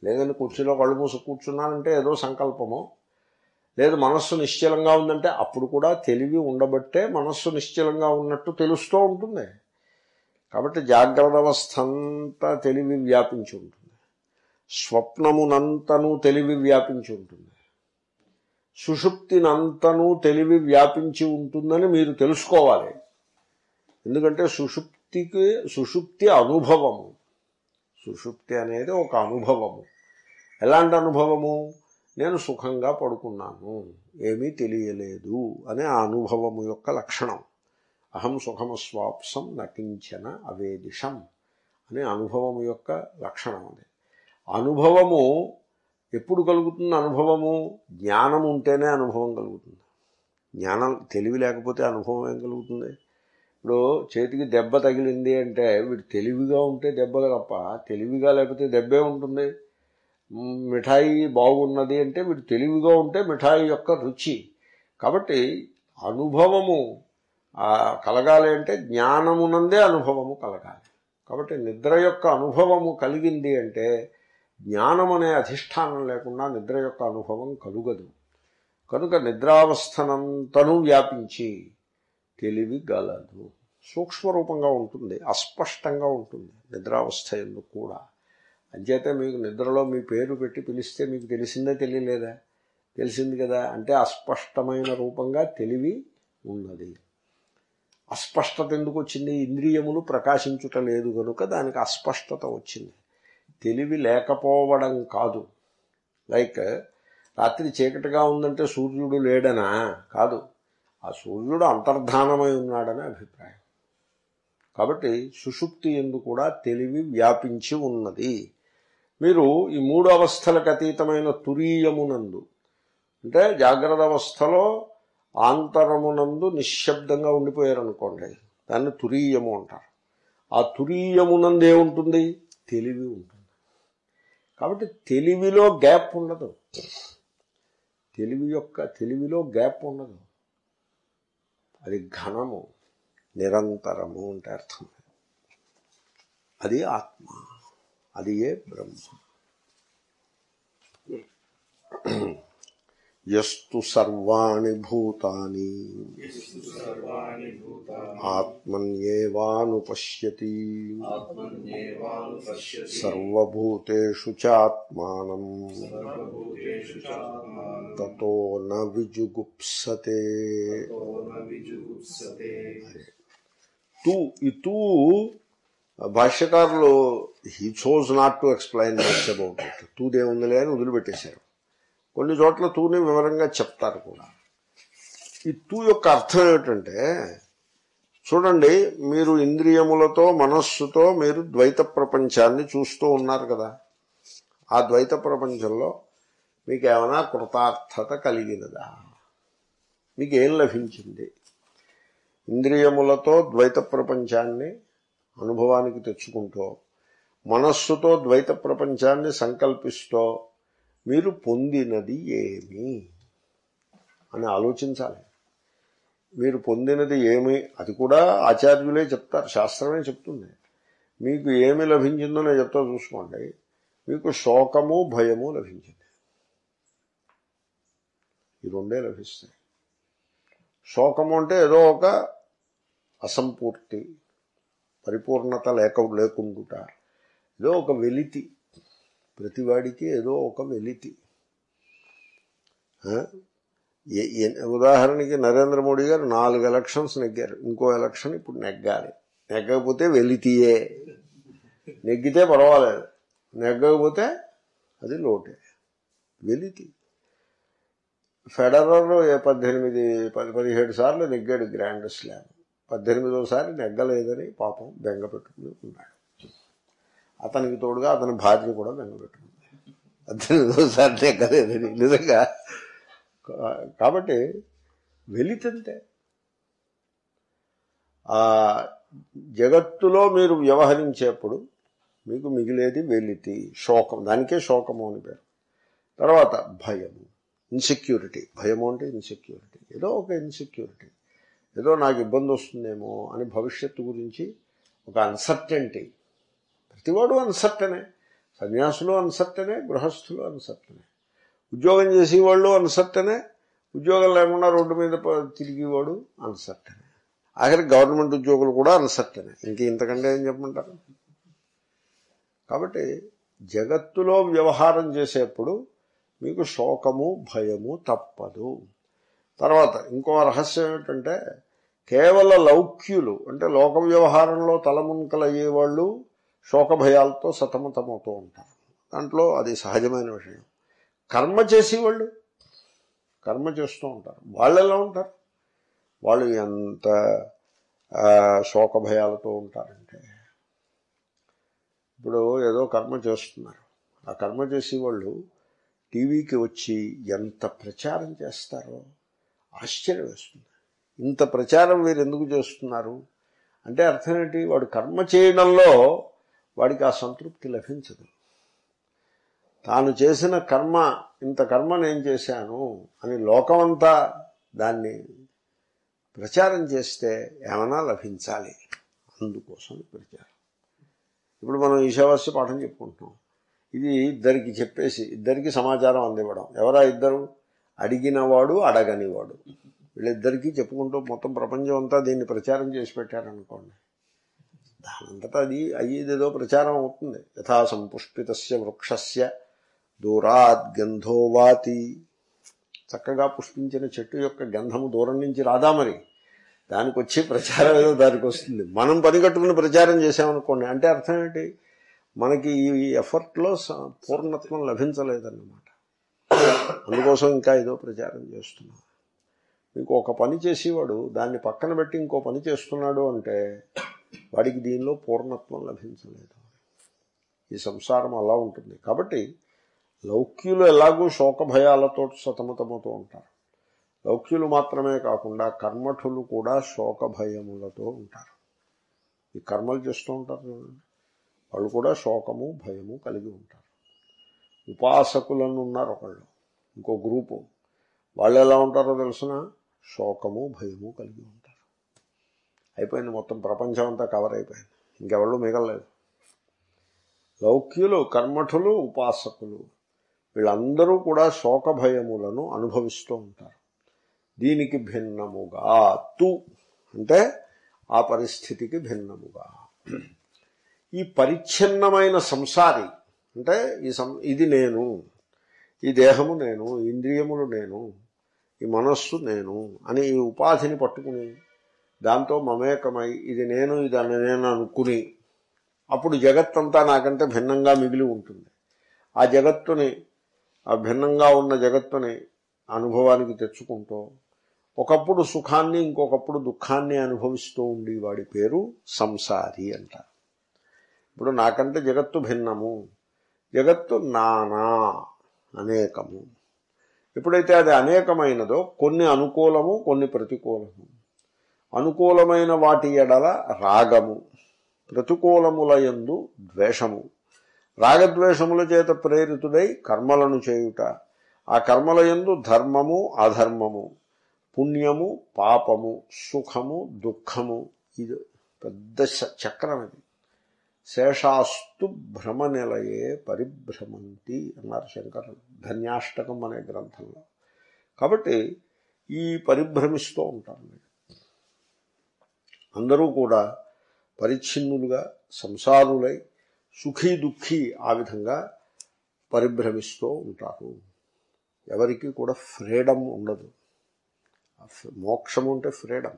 S1: లేదంటే కుర్చీలో కళ్ళు మూసి కూర్చున్నానంటే ఏదో సంకల్పమో లేదు మనస్సు నిశ్చలంగా ఉందంటే అప్పుడు కూడా తెలివి ఉండబట్టే మనస్సు నిశ్చలంగా ఉన్నట్టు తెలుస్తూ ఉంటుంది. కాబట్టి జాగ్రత్త అవస్థ అంతా తెలివి వ్యాపించి ఉంటుంది. స్వప్నమునంతను తెలివి వ్యాపించి ఉంటుంది. సుషుప్తినంతను తెలివి వ్యాపించి ఉంటుందని మీరు తెలుసుకోవాలి. ఎందుకంటే సుషుప్తికి సుషుప్తి అనుభవము. సుషుప్తి అనేది ఒక అనుభవము. ఎలాంటి అనుభవము? నేను సుఖంగా పడుకున్నాను. ఏమీ తెలియలేదు అనే ఆ అనుభవము యొక్క లక్షణం. అహం సుఖమస్వాప్సం నటించన అవేదిషం అనే అనుభవము యొక్క లక్షణం అది. అనుభవము ఎప్పుడు కలుగుతుంది అనుభవము? జ్ఞానం ఉంటేనే అనుభవం కలుగుతుంది. జ్ఞానం తెలివి లేకపోతే అనుభవం ఏం కలుగుతుంది? ఇప్పుడు చేతికి దెబ్బ తగిలింది అంటే వీడు తెలివిగా ఉంటే దెబ్బ తప్ప తెలివిగా లేకపోతే దెబ్బే ఉంటుంది. మిఠాయి బాగున్నది అంటే వీడు తెలివిగా ఉంటే మిఠాయి యొక్క రుచి. కాబట్టి అనుభవము కలగాలి అంటే జ్ఞానమునందే అనుభవము కలగాలి. కాబట్టి నిద్ర యొక్క అనుభవము కలిగింది అంటే జ్ఞానం అనే అధిష్టానం లేకుండా నిద్ర యొక్క అనుభవం కలుగదు. కనుక నిద్రావస్థనంతను వ్యాపించి తెలివి గలదు. సూక్ష్మరూపంగా ఉంటుంది అస్పష్టంగా ఉంటుంది నిద్రావస్థ ఎందుకు కూడా. అంచేతే మీకు నిద్రలో మీ పేరు పెట్టి పిలిస్తే మీకు తెలిసిందే తెలియలేదా? తెలిసింది కదా. అంటే అస్పష్టమైన రూపంగా తెలివి ఉన్నది. అస్పష్టత ఎందుకు వచ్చింది ఇంద్రియములు ప్రకాశించుట లేదు కనుక దానికి అస్పష్టత వచ్చింది. తెలివి లేకపోవడం కాదు. లైక్ రాత్రి చీకటిగా ఉందంటే సూర్యుడు లేడనా? కాదు. ఆ సూర్యుడు అంతర్ధానమై ఉన్నాడని అభిప్రాయం. కాబట్టి సుషుప్తి ఎందు కూడా తెలివి వ్యాపించి ఉన్నది. మీరు ఈ మూడు అవస్థలకు అతీతమైన తురీయమునందు అంటే జాగ్రత్త అవస్థలో ఆంతరమునందు నిశ్శబ్దంగా ఉండిపోయారనుకోండి దాన్ని తురీయము అంటారు. ఆ తురీయమునందు ఏముంటుంది? తెలివి ఉంటుంది. కాబట్టి తెలివిలో గ్యాప్ ఉండదు. తెలివి యొక్క తెలివిలో గ్యాప్ ఉండదు. అది ఘనము నిరంతరము అంటే అర్థం. అది ఆత్మ. అది ఏ బ్రహ్మ ఎస్తు సర్వాణి భూతాని
S2: సర్వాణి భూతాని
S1: ఆత్మన్యేవానుపశ్యతి
S2: ఆత్మన్యేవానుపశ్యతి
S1: సర్వభూతేషు చాత్మానం
S2: సర్వభూతేషు చాత్మానం
S1: తతో న విజుగుప్సతే
S2: తో న
S1: భాష్యకారులు he chose not to explain much about it తూదేముందిలే అని వదిలిపెట్టేశారు. కొన్ని చోట్ల తూని వివరంగా చెప్తారు కూడా. ఈ తూ యొక్క అర్థం ఏమిటంటే చూడండి మీరు ఇంద్రియములతో మనస్సుతో మీరు ద్వైత ప్రపంచాన్ని చూస్తూ ఉన్నారు కదా. ఆ ద్వైత ప్రపంచంలో మీకు ఏమైనా కృతార్థత కలిగినదా? మీకేం లభించింది? ఇంద్రియములతో ద్వైత ప్రపంచాన్ని అనుభవానికి తెచ్చుకుంటూ మనస్సుతో ద్వైత ప్రపంచాన్ని సంకల్పిస్తూ మీరు పొందినది ఏమి అని ఆలోచించాలి. మీరు పొందినది ఏమి అది కూడా ఆచార్యులే చెప్తారు శాస్త్రమే చెప్తుంది. మీకు ఏమి లభించిందో నేను చెప్తా చూసుకోండి. మీకు శోకము భయము లభించింది. ఈ రెండే లభిస్తాయి. శోకము అంటే ఏదో ఒక అసంపూర్తి. పరిపూర్ణత లేక లేకుండుట. ఏదో ఒక వెలితి. ప్రతివాడికి ఏదో ఒక వెలితి. ఉదాహరణకి నరేంద్ర మోడీ గారు నాలుగు ఎలక్షన్స్ నెగ్గారు. ఇంకో ఎలక్షన్ ఇప్పుడు నెగ్గాలి. నెగ్గకపోతే వెలితియే. నెగ్గితే పర్వాలేదు. నెగ్గకపోతే అది లోటే. వెలితి. ఫెడరర్ పద్దెనిమిది పది పదిహేడు సార్లు నెగ్గాడు గ్రాండ్ స్లామ్. పద్దెనిమిదోసారి నెగ్గలేదని పాపం బెంగ పెట్టుకుని ఉన్నాడు. అతనికి తోడుగా అతని భార్య కూడా బెంగ పెట్టుకుంది. పద్దెనిమిదోసారి నెగ్గలేదని నిజంగా. కాబట్టి వెలితంతే ఆ జగత్తులో మీరు వ్యవహరించేప్పుడు మీకు మిగిలేది వెలితి శోకం దానికే శోకము అని పేరు. తర్వాత భయము ఇన్సెక్యూరిటీ భయము అంటే ఇన్సెక్యూరిటీ ఏదో ఒక ఇన్సెక్యూరిటీ ఏదో నాకు ఇబ్బంది వస్తుందేమో అని భవిష్యత్తు గురించి ఒక అన్సర్టెంటీ ప్రతివాడు అన్సర్టనే సన్యాసులు అన్సర్టనే గృహస్థులు అన్సర్టనే ఉద్యోగం చేసేవాళ్ళు అన్సర్టనే ఉద్యోగం లేకుండా రోడ్డు మీద తిరిగేవాడు అన్సర్టనే ఆఖరి గవర్నమెంట్ ఉద్యోగులు కూడా అన్సర్టనే ఇంక ఇంతకంటే ఏం చెప్పమంటారు? కాబట్టి జగత్తులో వ్యవహారం చేసేప్పుడు మీకు శోకము భయము తప్పదు. తర్వాత ఇంకో రహస్యం ఏమిటంటే కేవల లౌక్యులు అంటే లోక వ్యవహారంలో తలమునకలయ్యేవాళ్ళు శోకభయాలతో సతమతమవుతూ ఉంటారు. దాంట్లో అది సహజమైన విషయం. కర్మ చేసేవాళ్ళు కర్మ చేస్తూ ఉంటారు. వాళ్ళు ఎలా ఉంటారు? వాళ్ళు ఎంత శోకభయాలతో ఉంటారంటే ఇప్పుడు ఏదో కర్మ చేస్తున్నారు. ఆ కర్మ చేసేవాళ్ళు టీవీకి వచ్చి ఎంత ప్రచారం చేస్తారో ఆశ్చర్యం వేస్తుంది. ఇంత ప్రచారం వీరు ఎందుకు చేస్తున్నారు? అంటే అర్థం ఏంటి? వాడు కర్మ చేయడంలో వాడికి ఆ సంతృప్తి లభించదు. తాను చేసిన కర్మ ఇంత కర్మ నేను చేశాను అని లోకమంతా దాన్ని ప్రచారం చేస్తే ఏమైనా లభించాలి. అందుకోసం ప్రచారం. ఇప్పుడు మనం ఈశావాస్య పాఠం చెప్పుకుంటున్నాం. ఇది ఇద్దరికి చెప్పేసి ఇద్దరికి సమాచారం అందివ్వడం. ఎవరా ఇద్దరు? అడిగినవాడు అడగనివాడు. వీళ్ళిద్దరికీ చెప్పుకుంటూ మొత్తం ప్రపంచం అంతా దీన్ని ప్రచారం చేసి పెట్టారనుకోండి. దానంతటా అది అయ్యేదేదో ప్రచారం అవుతుంది. యథా సంపుష్పితస్య వృక్షస్య దూరాద్ గంధో వాతి. చక్కగా పుష్పించిన చెట్టు యొక్క గంధము దూరం నుంచి రాదా మరి? దానికి వచ్చి ప్రచారం ఏదో దానికి వస్తుంది. మనం పని కట్టుకుని ప్రచారం చేసామనుకోండి అంటే అర్థం ఏంటి? మనకి ఈ ఎఫర్ట్లో పూర్ణత్వం లభించలేదన్నమాట. అందుకోసం ఇంకా ఏదో ప్రచారం చేస్తున్నాం. మీకు ఒక పని చేసేవాడు దాన్ని పక్కన పెట్టి ఇంకో పని చేస్తున్నాడు అంటే వాడికి దీనిలో పూర్ణత్వం లభించలేదు. ఈ సంసారం అలా ఉంటుంది. కాబట్టి లౌక్యులు ఎలాగూ శోకభయాలతో సతమతమవుతూ ఉంటారు. లౌక్యులు మాత్రమే కాకుండా కర్మఠులు కూడా శోక భయములతో ఉంటారు. ఈ కర్మలు చేస్తూ ఉంటారు చూడండి. వాళ్ళు కూడా శోకము భయము కలిగి ఉంటారు. ఉపాసకులను ఉన్నారు ఒకళ్ళు. ఇంకో గ్రూపు. వాళ్ళు ఎలా ఉంటారో తెలిసిన? శోకము భయము కలిగి ఉంటారు. అయిపోయింది మొత్తం. ప్రపంచం అంతా కవర్ అయిపోయింది. ఇంకెవళ్ళు మిగలలేదు. లౌక్యులు కర్మఠులు ఉపాసకులు. వీళ్ళందరూ కూడా శోక భయములను అనుభవిస్తూ ఉంటారు. దీనికి భిన్నముగా తు. అంటే ఆ పరిస్థితికి భిన్నముగా. ఈ పరిచ్ఛిన్నమైన సంసారి అంటే ఈ సం ఇది నేను. ఈ దేహము నేను ఇంద్రియములు నేను ఈ మనస్సు నేను అని ఈ ఉపాధిని పట్టుకుని దాంతో మమేకమై ఇది నేను ఇది నేను అనుకుని అప్పుడు జగత్తంతా నాకంటే భిన్నంగా మిగిలి ఉంటుంది. ఆ జగత్తుని ఆ భిన్నంగా ఉన్న జగత్తుని అనుభవానికి తెచ్చుకుంటూ ఒకప్పుడు సుఖాన్ని ఇంకొకప్పుడు దుఃఖాన్ని అనుభవిస్తూ ఉండి వాడి పేరు సంసారి అంట. ఇప్పుడు నాకంటే జగత్తు భిన్నము. జగత్తు నానా. అనేకము. ఎప్పుడైతే అది అనేకమైనదో కొన్ని అనుకూలము కొన్ని ప్రతికూలము. అనుకూలమైన వాటి ఎడల రాగము ప్రతికూలముల యందు ద్వేషము. రాగద్వేషముల చేత ప్రేరితుడై కర్మలను చేయుట. ఆ కర్మల యందు ధర్మము అధర్మము పుణ్యము పాపము సుఖము దుఃఖము. ఇది పెద్ద చ- చక్రం ఇది శేషాస్తు భ్రమ నిలయే పరిభ్రమంతి అన్నారు శంకరులు. ధన్యాష్టకం అనే గ్రంథంలో. కాబట్టి ఈ పరిభ్రమిస్తూ ఉంటారు అందరూ కూడా పరిచ్ఛిన్నులుగా సంసారులై సుఖీ దుఃఖీ ఆ విధంగా పరిభ్రమిస్తూ ఉంటారు. ఎవరికి కూడా ఫ్రీడమ్ ఉండదు. మోక్షం ఉంటే అంటే ఫ్రీడమ్.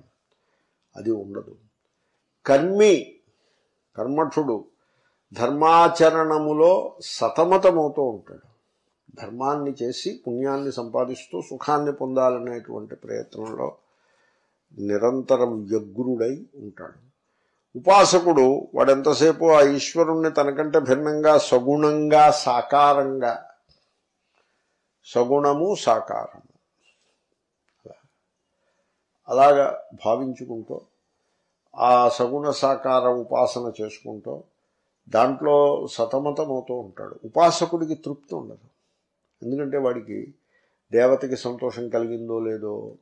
S1: అది ఉండదు. కర్మి కర్మఠుడు ధర్మాచరణములో సతమతమవుతూ ఉంటాడు. ధర్మాన్ని చేసి పుణ్యాన్ని సంపాదిస్తూ సుఖాన్ని పొందాలనేటువంటి ప్రయత్నంలో నిరంతరం వ్యగ్రుడై ఉంటాడు. ఉపాసకుడు వాడెంతసేపు ఆ ఈశ్వరుణ్ణి తనకంటే భిన్నంగా సగుణంగా సాకారంగా సగుణము సాకారము అలాగా భావించుకుంటూ ఆ సగుణ సాకార ఉపాసన చేసుకుంటూ దాంట్లో సతమతమవుతూ ఉంటాడు. ఉపాసకుడికి తృప్తి ఉండదు. ఎందుకంటే వాడికి దేవతకి సంతోషం కలిగిందో లేదో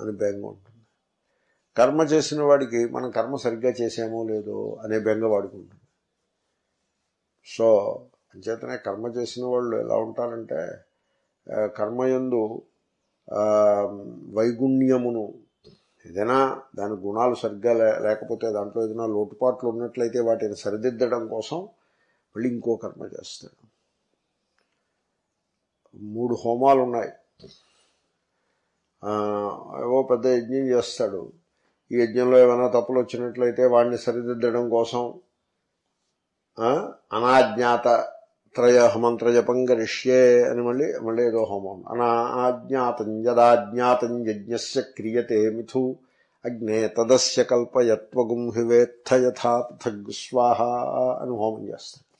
S1: అని బెంగ ఉంటుంది. కర్మ చేసిన వాడికి మనం కర్మ సరిగ్గా చేసామో లేదో అనే బెంగ వాడికి ఉంటుంది. సో అంచేతనే కర్మ చేసిన వాళ్ళు ఎలా ఉంటారంటే కర్మయందు వైగుణ్యమును ఏదైనా దాని గుణాలు సరిగ్గా లే లేకపోతే దాంట్లో ఏదైనా లోటుపాట్లు ఉన్నట్లయితే వాటిని సరిదిద్దడం కోసం మళ్ళీ ఇంకో కర్మ చేస్తాడు. మూడు హోమాలు ఉన్నాయి ఏవో పెద్ద యజ్ఞం చేస్తాడు. ఈ యజ్ఞంలో ఏమైనా తప్పులు వచ్చినట్లయితే వాడిని సరిదిద్దడం కోసం అనాజ్ఞాత త్రయ మంత్ర జపం గరిష్యే అని మళ్ళీ మళ్ళీ ఏదో హోమం. అనాజ్ఞాతం యదాజ్ఞాతం యజ్ఞస్య క్రియతే మిథు. అగ్నే తదస్య కల్పయత్వగుం హివేత్థ యథా పృథగ్ స్వాహ అని హోమం చేస్తాడు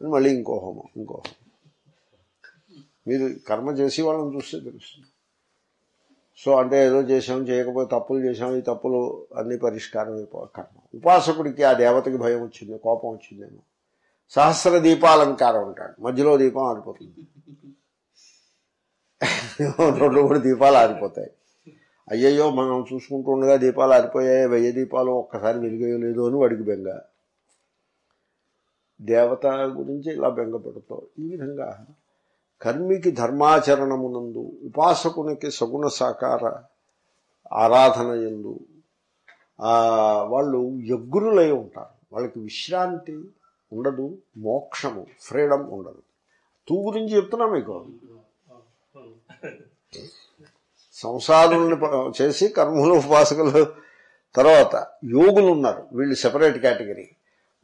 S1: అని మళ్ళీ ఇంకో హోమం ఇంకో హోమం. మీరు కర్మ చేసి వాళ్ళని చూస్తే తెలుస్తుంది. సో అంటే ఏదో చేసాం చేయకపోతే తప్పులు చేసాం ఈ తప్పులు అన్ని పరిష్కారం అయిపో కర్మ. ఉపాసకుడికి ఆ దేవతకి భయం వచ్చింది కోపం వచ్చిందేమో. సహస్ర దీపాలంకారం ఉంటాడు మధ్యలో దీపం ఆరిపోతుంది. రెండు మూడు దీపాలు ఆరిపోతాయి. అయ్యయ్యో మనం చూసుకుంటూ ఉండగా దీపాలు ఆరిపోయాయి వెయ్యి దీపాలు ఒక్కసారి వెలిగేయలేదు అని వాడికి బెంగ. దేవత గురించి ఇలా బెంగ పెడతావు ఈ విధంగా కర్మికి ధర్మాచరణమునందు ఉపాసకునికి సగుణ సాకార ఆరాధన ఎందు వాళ్ళు యగ్గురులై ఉంటారు. వాళ్ళకి విశ్రాంతి ఉండదు మోక్షము ఫ్రీడమ్ ఉండదు. తూ గురించి చెప్తున్నా మీకు. సంసారుల్ని చేసి కర్మలు ఉపాసకులు తర్వాత యోగులు ఉన్నారు వీళ్ళు సెపరేట్ కేటగిరీ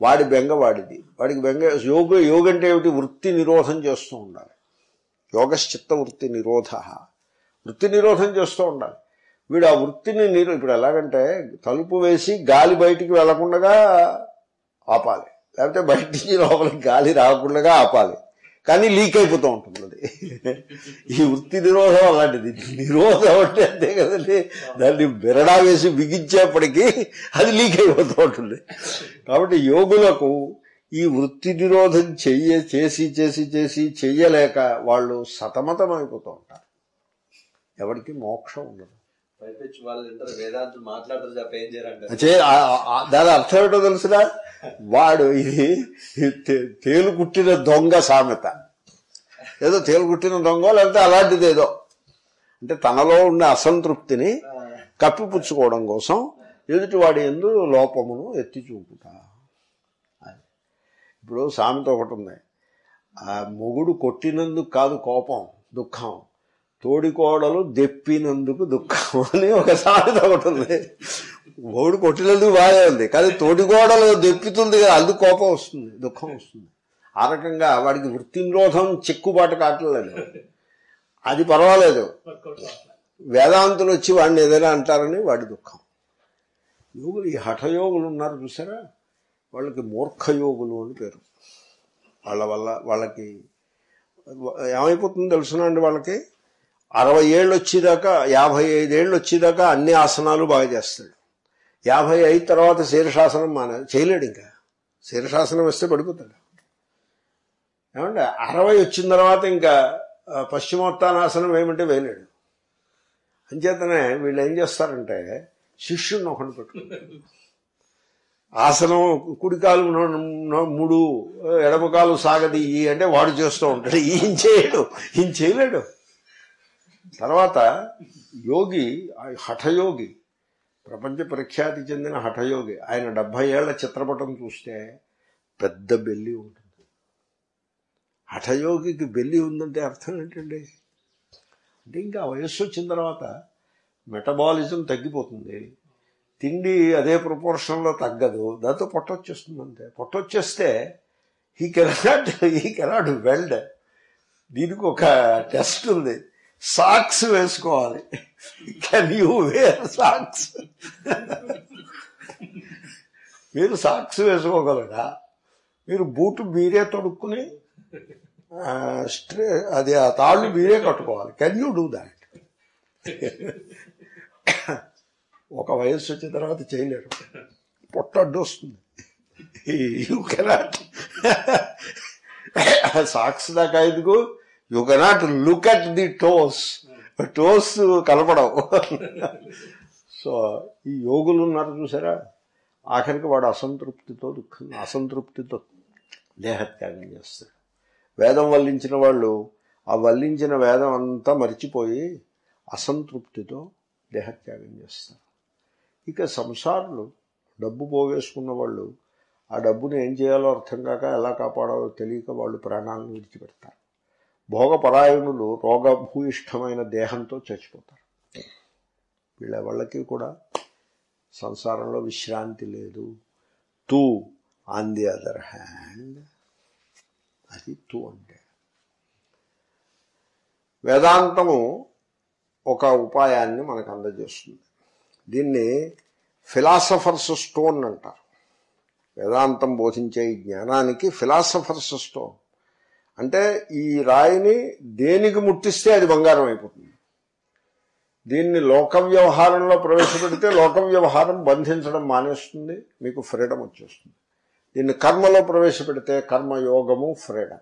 S1: వాడి బెంగ వాడిది. వాడికి బెంగ యోగ యోగ అంటే ఏమిటి? వృత్తి నిరోధం చేస్తూ ఉండాలి. యోగశ్చిత్త వృత్తి నిరోధ. వృత్తి నిరోధం చేస్తూ ఉండాలి. వీడు ఆ వృత్తిని నిరో ఇప్పుడు ఎలాగంటే తలుపు వేసి గాలి బయటికి వెళ్ళకుండా ఆపాలి. లేకపోతే బయట నుంచి లోపలికి గాలి రాకుండా ఆపాలి. కానీ లీక్ అయిపోతూ ఉంటుంది ఈ వృత్తి నిరోధం అలాంటిది. నిరోధం అంటే అంతే కదండి. దాన్ని బెరడా వేసి బిగించేప్పటికీ అది లీక్ అయిపోతూ ఉంటుంది. కాబట్టి యోగులకు ఈ వృత్తి నిరోధం చెయ్య చేసి చేసి చేసి చెయ్యలేక వాళ్ళు సతమతం అయిపోతూ ఉంటారు. ఎవరికి మోక్షం ఉండదు.
S3: పైపెచ్చి వాళ్ళు ఇంటర్ వేదాంతులు మాట్లాడతారు ఏం
S1: దాని అర్థం ఏంటో తెలుసురా? వాడు ఇది తేలు కుట్టిన దొంగ సామెత. ఏదో తేలు కుట్టిన దొంగ లేకపోతే అలాంటిది ఏదో. అంటే తనలో ఉన్న అసంతృప్తిని కప్పిపుచ్చుకోవడం కోసం ఎదుటి వాడి ఎందు లోపమును ఎత్తి చూపుతా. ఇప్పుడు సామెత ఒకటి ఉంది. ఆ మొగుడు కొట్టినందుకు కాదు కోపం దుఃఖం. తోడికోడలు దెప్పినందుకు దుఃఖం అని ఒక తగ్గుతుంది ఓడి కొట్టినందుకు బాగా ఉంది. కానీ తోడికోడలు దెప్పుతుంది కదా అందుకు కోపం వస్తుంది దుఃఖం వస్తుంది. ఆ రకంగా వాడికి వృత్తి నిరోధం చెక్కుబాటు కావట్లేదు. అది పర్వాలేదు. వేదాంతులు వచ్చి వాడిని ఏదైనా అంటారని వాడి దుఃఖం. యోగులు ఈ హఠయోగులు ఉన్నారు చూసారా? వాళ్ళకి మూర్ఖయోగులు అని పేరు. వాళ్ళ వల్ల వాళ్ళకి ఏమైపోతుందో తెలుసునండి వాళ్ళకి? అరవై ఏళ్ళు వచ్చేదాకా యాభై ఐదేళ్ళు వచ్చేదాకా అన్ని ఆసనాలు బాగా చేస్తాడు. యాభై ఐదు తర్వాత శీర్షాసనం మానే చేయలేడు ఇంకా. శీర్షాసనం వస్తే పడిపోతాడు. ఏమంటే అరవై వచ్చిన తర్వాత ఇంకా పశ్చిమోత్తానాసనం ఏమంటే వేయలేడు. అంచేతనే వీళ్ళు ఏం చేస్తారంటే శిష్యుడిని ఒకటి పెట్టుకుంటారు. ఆసనం కుడికాలు మూడు ఎడమకాలు సాగది ఈ అంటే వాడు చేస్తూ ఉంటాడు. ఈయన చేయడు. ఈయన చేయలేడు. తర్వాత యోగి ఆ హఠయోగి ప్రపంచ ప్రఖ్యాతి చెందిన హఠయోగి ఆయన డెబ్భై ఏళ్ళ చిత్రపటం చూస్తే పెద్ద బెల్లి ఉంటుంది. హఠయోగికి బెల్లి ఉందంటే అర్థం ఏంటండి? అంటే ఇంకా వయస్సు వచ్చిన తర్వాత మెటబాలిజం తగ్గిపోతుంది. తిండి అదే ప్రపోర్షన్లో తగ్గదు. దాంతో పొట్టొచ్చేస్తుంది అంతే. పొట్టొచ్చేస్తే he cannot he cannot weld. దీనికి ఒక టెస్ట్ ఉంది. సాక్స్ వేసుకోవాలి. కెన్ యూ వేర్ సాక్స్ మీరు సాక్స్ వేసుకోగలరా? మీరు బూటు మీరే తొడుక్కుని స్ట్రే అది ఆ తాళ్ళు మీరే కట్టుకోవాలి. కెన్ యూ డూ దాట్ ఒక వయస్సు వచ్చిన తర్వాత చేయలేరు. పొట్ట అడ్డు వస్తుంది. యూ కెనాట్ సాక్స్ దాకా ఎందుకు? You cannot look at the toes toes కలపడం సో ఈ యోగులు ఉన్నారు చూసారా? ఆఖరికి వాడు అసంతృప్తితో దుఃఖం అసంతృప్తితో దేహత్యాగం చేస్తాడు. వేదం వల్లించిన వాళ్ళు ఆ వల్లించిన వేదం అంతా మరిచిపోయి అసంతృప్తితో దేహత్యాగం చేస్తారు. ఇక సంసారులు డబ్బు పోగేసుకున్న వాళ్ళు ఆ డబ్బును ఏం చేయాలో అర్థం కాక ఎలా కాపాడాలో తెలియక వాళ్ళు ప్రాణాలను విడిచిపెడతారు. భోగపరాయణులు రోగభూయిష్టమైన దేహంతో చచ్చిపోతారు. వీళ్ళెవళ్ళకి కూడా సంసారంలో విశ్రాంతి లేదు. తూ ఆన్ ది అదర్ హ్యాండ్ అది తూ అంటే. వేదాంతము ఒక ఉపాయాన్ని మనకు అందజేస్తుంది. దీన్ని ఫిలాసఫర్స్ స్టోన్ అంటారు. వేదాంతం బోధించే జ్ఞానానికి ఫిలాసఫర్స్ స్టోన్. అంటే ఈ రాయిని దేనికి ముట్టిస్తే అది బంగారం అయిపోతుంది. దీన్ని లోక వ్యవహారంలో ప్రవేశపెడితే లోక వ్యవహారం బంధించడం మానేస్తుంది మీకు ఫ్రీడమ్ వచ్చేస్తుంది. దీన్ని కర్మలో ప్రవేశపెడితే కర్మయోగము ఫ్రీడమ్.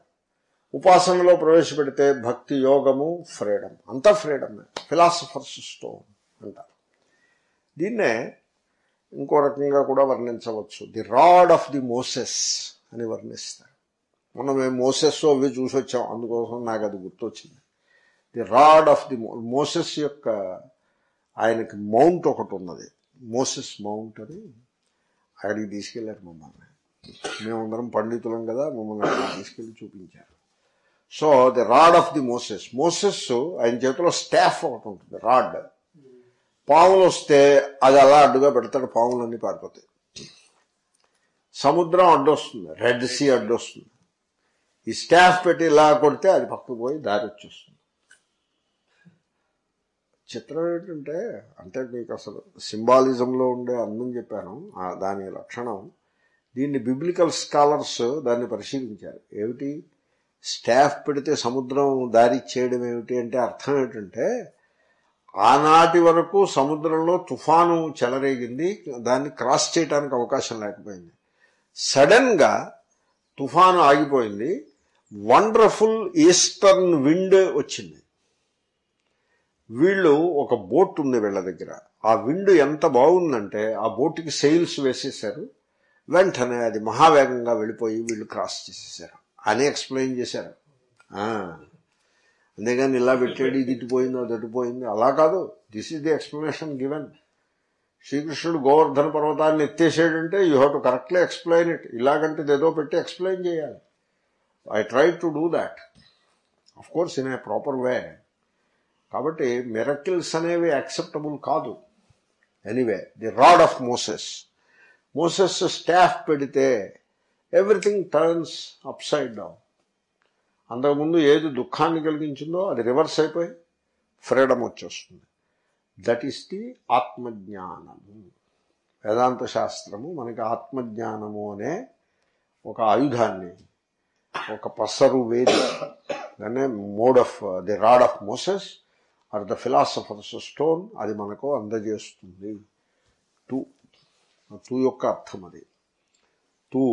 S1: ఉపాసనలో ప్రవేశపెడితే భక్తి యోగము ఫ్రీడమ్. అంతా ఫ్రీడమ్. ఫిలాసఫర్స్ స్టోన్ అంటారు దీన్నే ఇంకో రకంగా కూడా వర్ణించవచ్చు. The rod of the Moses అని వర్ణిస్తారు. మనం మేము మోసెస్ అవి చూసి వచ్చాం. అందుకోసం నాకు అది గుర్తొచ్చింది. The rod of the Moses యొక్క ఆయనకి మౌంట్ ఒకటి ఉన్నది. మోసెస్ మౌంట్ అని అక్కడికి తీసుకెళ్ళారు మమ్మల్ని. మేమందరం పండితులం కదా మమ్మల్ని అక్కడికి తీసుకెళ్ళి చూపించారు. So the rod of the Moses Moses ఆయన చేతిలో స్టాఫ్ ఒకటి ఉంటుంది రాడ్ పాములు వస్తే అది అలా అడ్డుగా పెడతాడు పాములన్నీ పారిపోతాయి. సముద్రం అడ్డొస్తుంది రెడ్ సీ అడ్డొస్తుంది. ఈ స్టాఫ్ పెట్టి ఇలా కొడితే అది పక్కకు పోయి దారి వచ్చేస్తుంది. చిత్రం ఏంటంటే అంటే మీకు అసలు సింబాలిజంలో ఉండే అందం చెప్పాను దాని లక్షణం దీన్ని బిబ్లికల్ స్కాలర్స్ దాన్ని పరిశీలించారు. ఏమిటి? స్టాఫ్ పెడితే సముద్రం దారి చేయడం ఏమిటి అంటే అర్థం ఏంటంటే ఆనాటి వరకు సముద్రంలో తుఫాను చెలరేగింది దాన్ని క్రాస్ చేయడానికి అవకాశం లేకపోయింది. సడన్గా తుఫాను ఆగిపోయింది వండర్ఫుల్ ఈస్టర్న్ విండ్ వచ్చింది. వీళ్ళు ఒక బోట్ ఉంది వీళ్ళ దగ్గర. ఆ విండ్ ఎంత బాగుందంటే ఆ బోట్కి సెయిల్స్ వేసేసారు వెంటనే అది మహావేగంగా వెళ్ళిపోయి వీళ్ళు క్రాస్ చేసేసారు అని ఎక్స్ప్లెయిన్ చేశారు. అంతేగాని ఇలా పెట్టాడు ఇది ఇటుపోయింది అది అటుపోయింది అలా కాదు. This is the explanation given శ్రీకృష్ణుడు గోవర్ధన పర్వతాన్ని ఎత్తేసాడంటే you have to correctly explain it. ఇలాగంటే ఏదో పెట్టి ఎక్స్ప్లెయిన్ చేయాలి. I try to do that of course in a proper way కాబట్టి మిరకిల్స్ అనేవి యాక్సెప్టబుల్ కాదు. Anyway the rod of Moses Moses staff పెడితే everything turns upside down అంతకుముందు ఏది దుఃఖాన్ని కలిగించిందో అది రివర్స్ అయిపోయి ఫ్రీడమ్ వచ్చేస్తుంది. దట్ ఈస్ ది ఆత్మజ్ఞానము వేదాంత శాస్త్రము మనకి ఆత్మజ్ఞానము అనే ఒక ఆయుధాన్ని ఒక పసరు వేది దాన్నే mode of the rod of Moses or the philosopher's stone అది మనకు అందజేస్తుంది. టూ టూ యొక్క అర్థం అది. తూ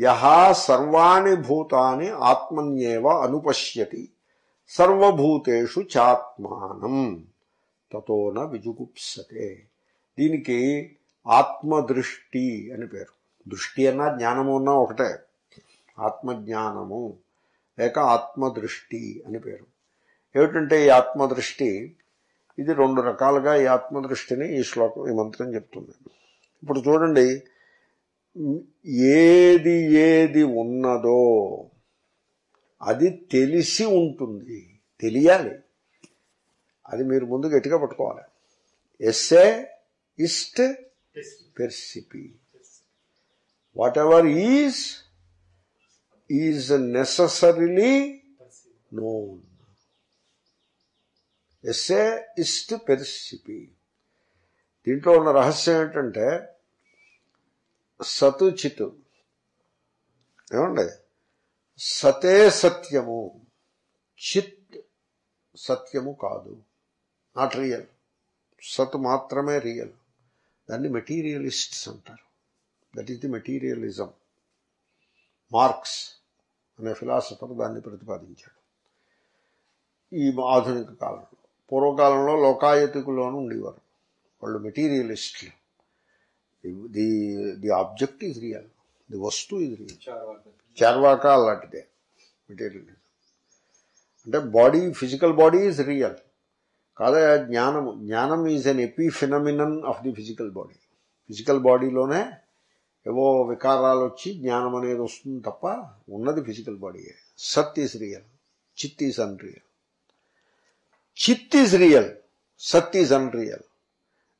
S1: యహా సర్వాణి భూతాని ఆత్మన్యేవ అనుపశ్యతి సర్వభూతేషు చాత్మానం తతోన విజుగుప్సతే. దీనికి ఆత్మదృష్టి అని పేరు. దృష్టి అన్నా జ్ఞానము అన్నా ఒకటే. ఆత్మజ్ఞానము లేక ఆత్మదృష్టి అని పేరు. ఏమిటంటే ఈ ఆత్మదృష్టి ఇది రెండు రకాలుగా ఈ ఆత్మదృష్టిని ఈ శ్లోకం ఈ మంత్రం చెప్తుంది. ఇప్పుడు చూడండి ఏది ఏది ఉన్నదో అది తెలిసి ఉంటుంది తెలియాలి. అది మీరు ముందు గట్టిగా పట్టుకోవాలి. ఎస్సే ఇస్ట్ పెర్సిపి. Whatever is is necessarily known SA ఇస్ట్ పెరిసిపి దీంట్లో ఉన్న రహస్యం ఏంటంటే సతు చితు ఏమండి? సతే సత్యము. చిత్ సత్యము కాదు. నాట్ రియల్ సత్ మాత్రమే రియల్ దాన్ని మెటీరియలిస్ట్స్ అంటారు. That is the materialism Marx అనే ఫిలాసఫర్ దాన్ని ప్రతిపాదించాడు. ఈ ఆధునిక కాలంలో పూర్వకాలంలో లోకాయతికులోనూ ఉండేవారు. వాళ్ళు మెటీరియలిస్టులు the the object is real. The వస్తువు ఇది రియల్. చార్వాక అలాంటిదే మెటీరియలిజం. అంటే body physical body is real. కాదా జ్ఞానము. జ్ఞానం is an epiphenomenon of the physical body. Physical బాడీలోనే ఏవో వికారాలు వచ్చి జ్ఞానం అనేది వస్తుంది తప్ప ఉన్నది ఫిజికల్ బాడీయే సత్ ఈజ్ రియల్ చిత్ ఈజ్ అన్ రియల్ చిత్ ఈజ్ రియల్ సత్ ఈజ్ అన్ రియల్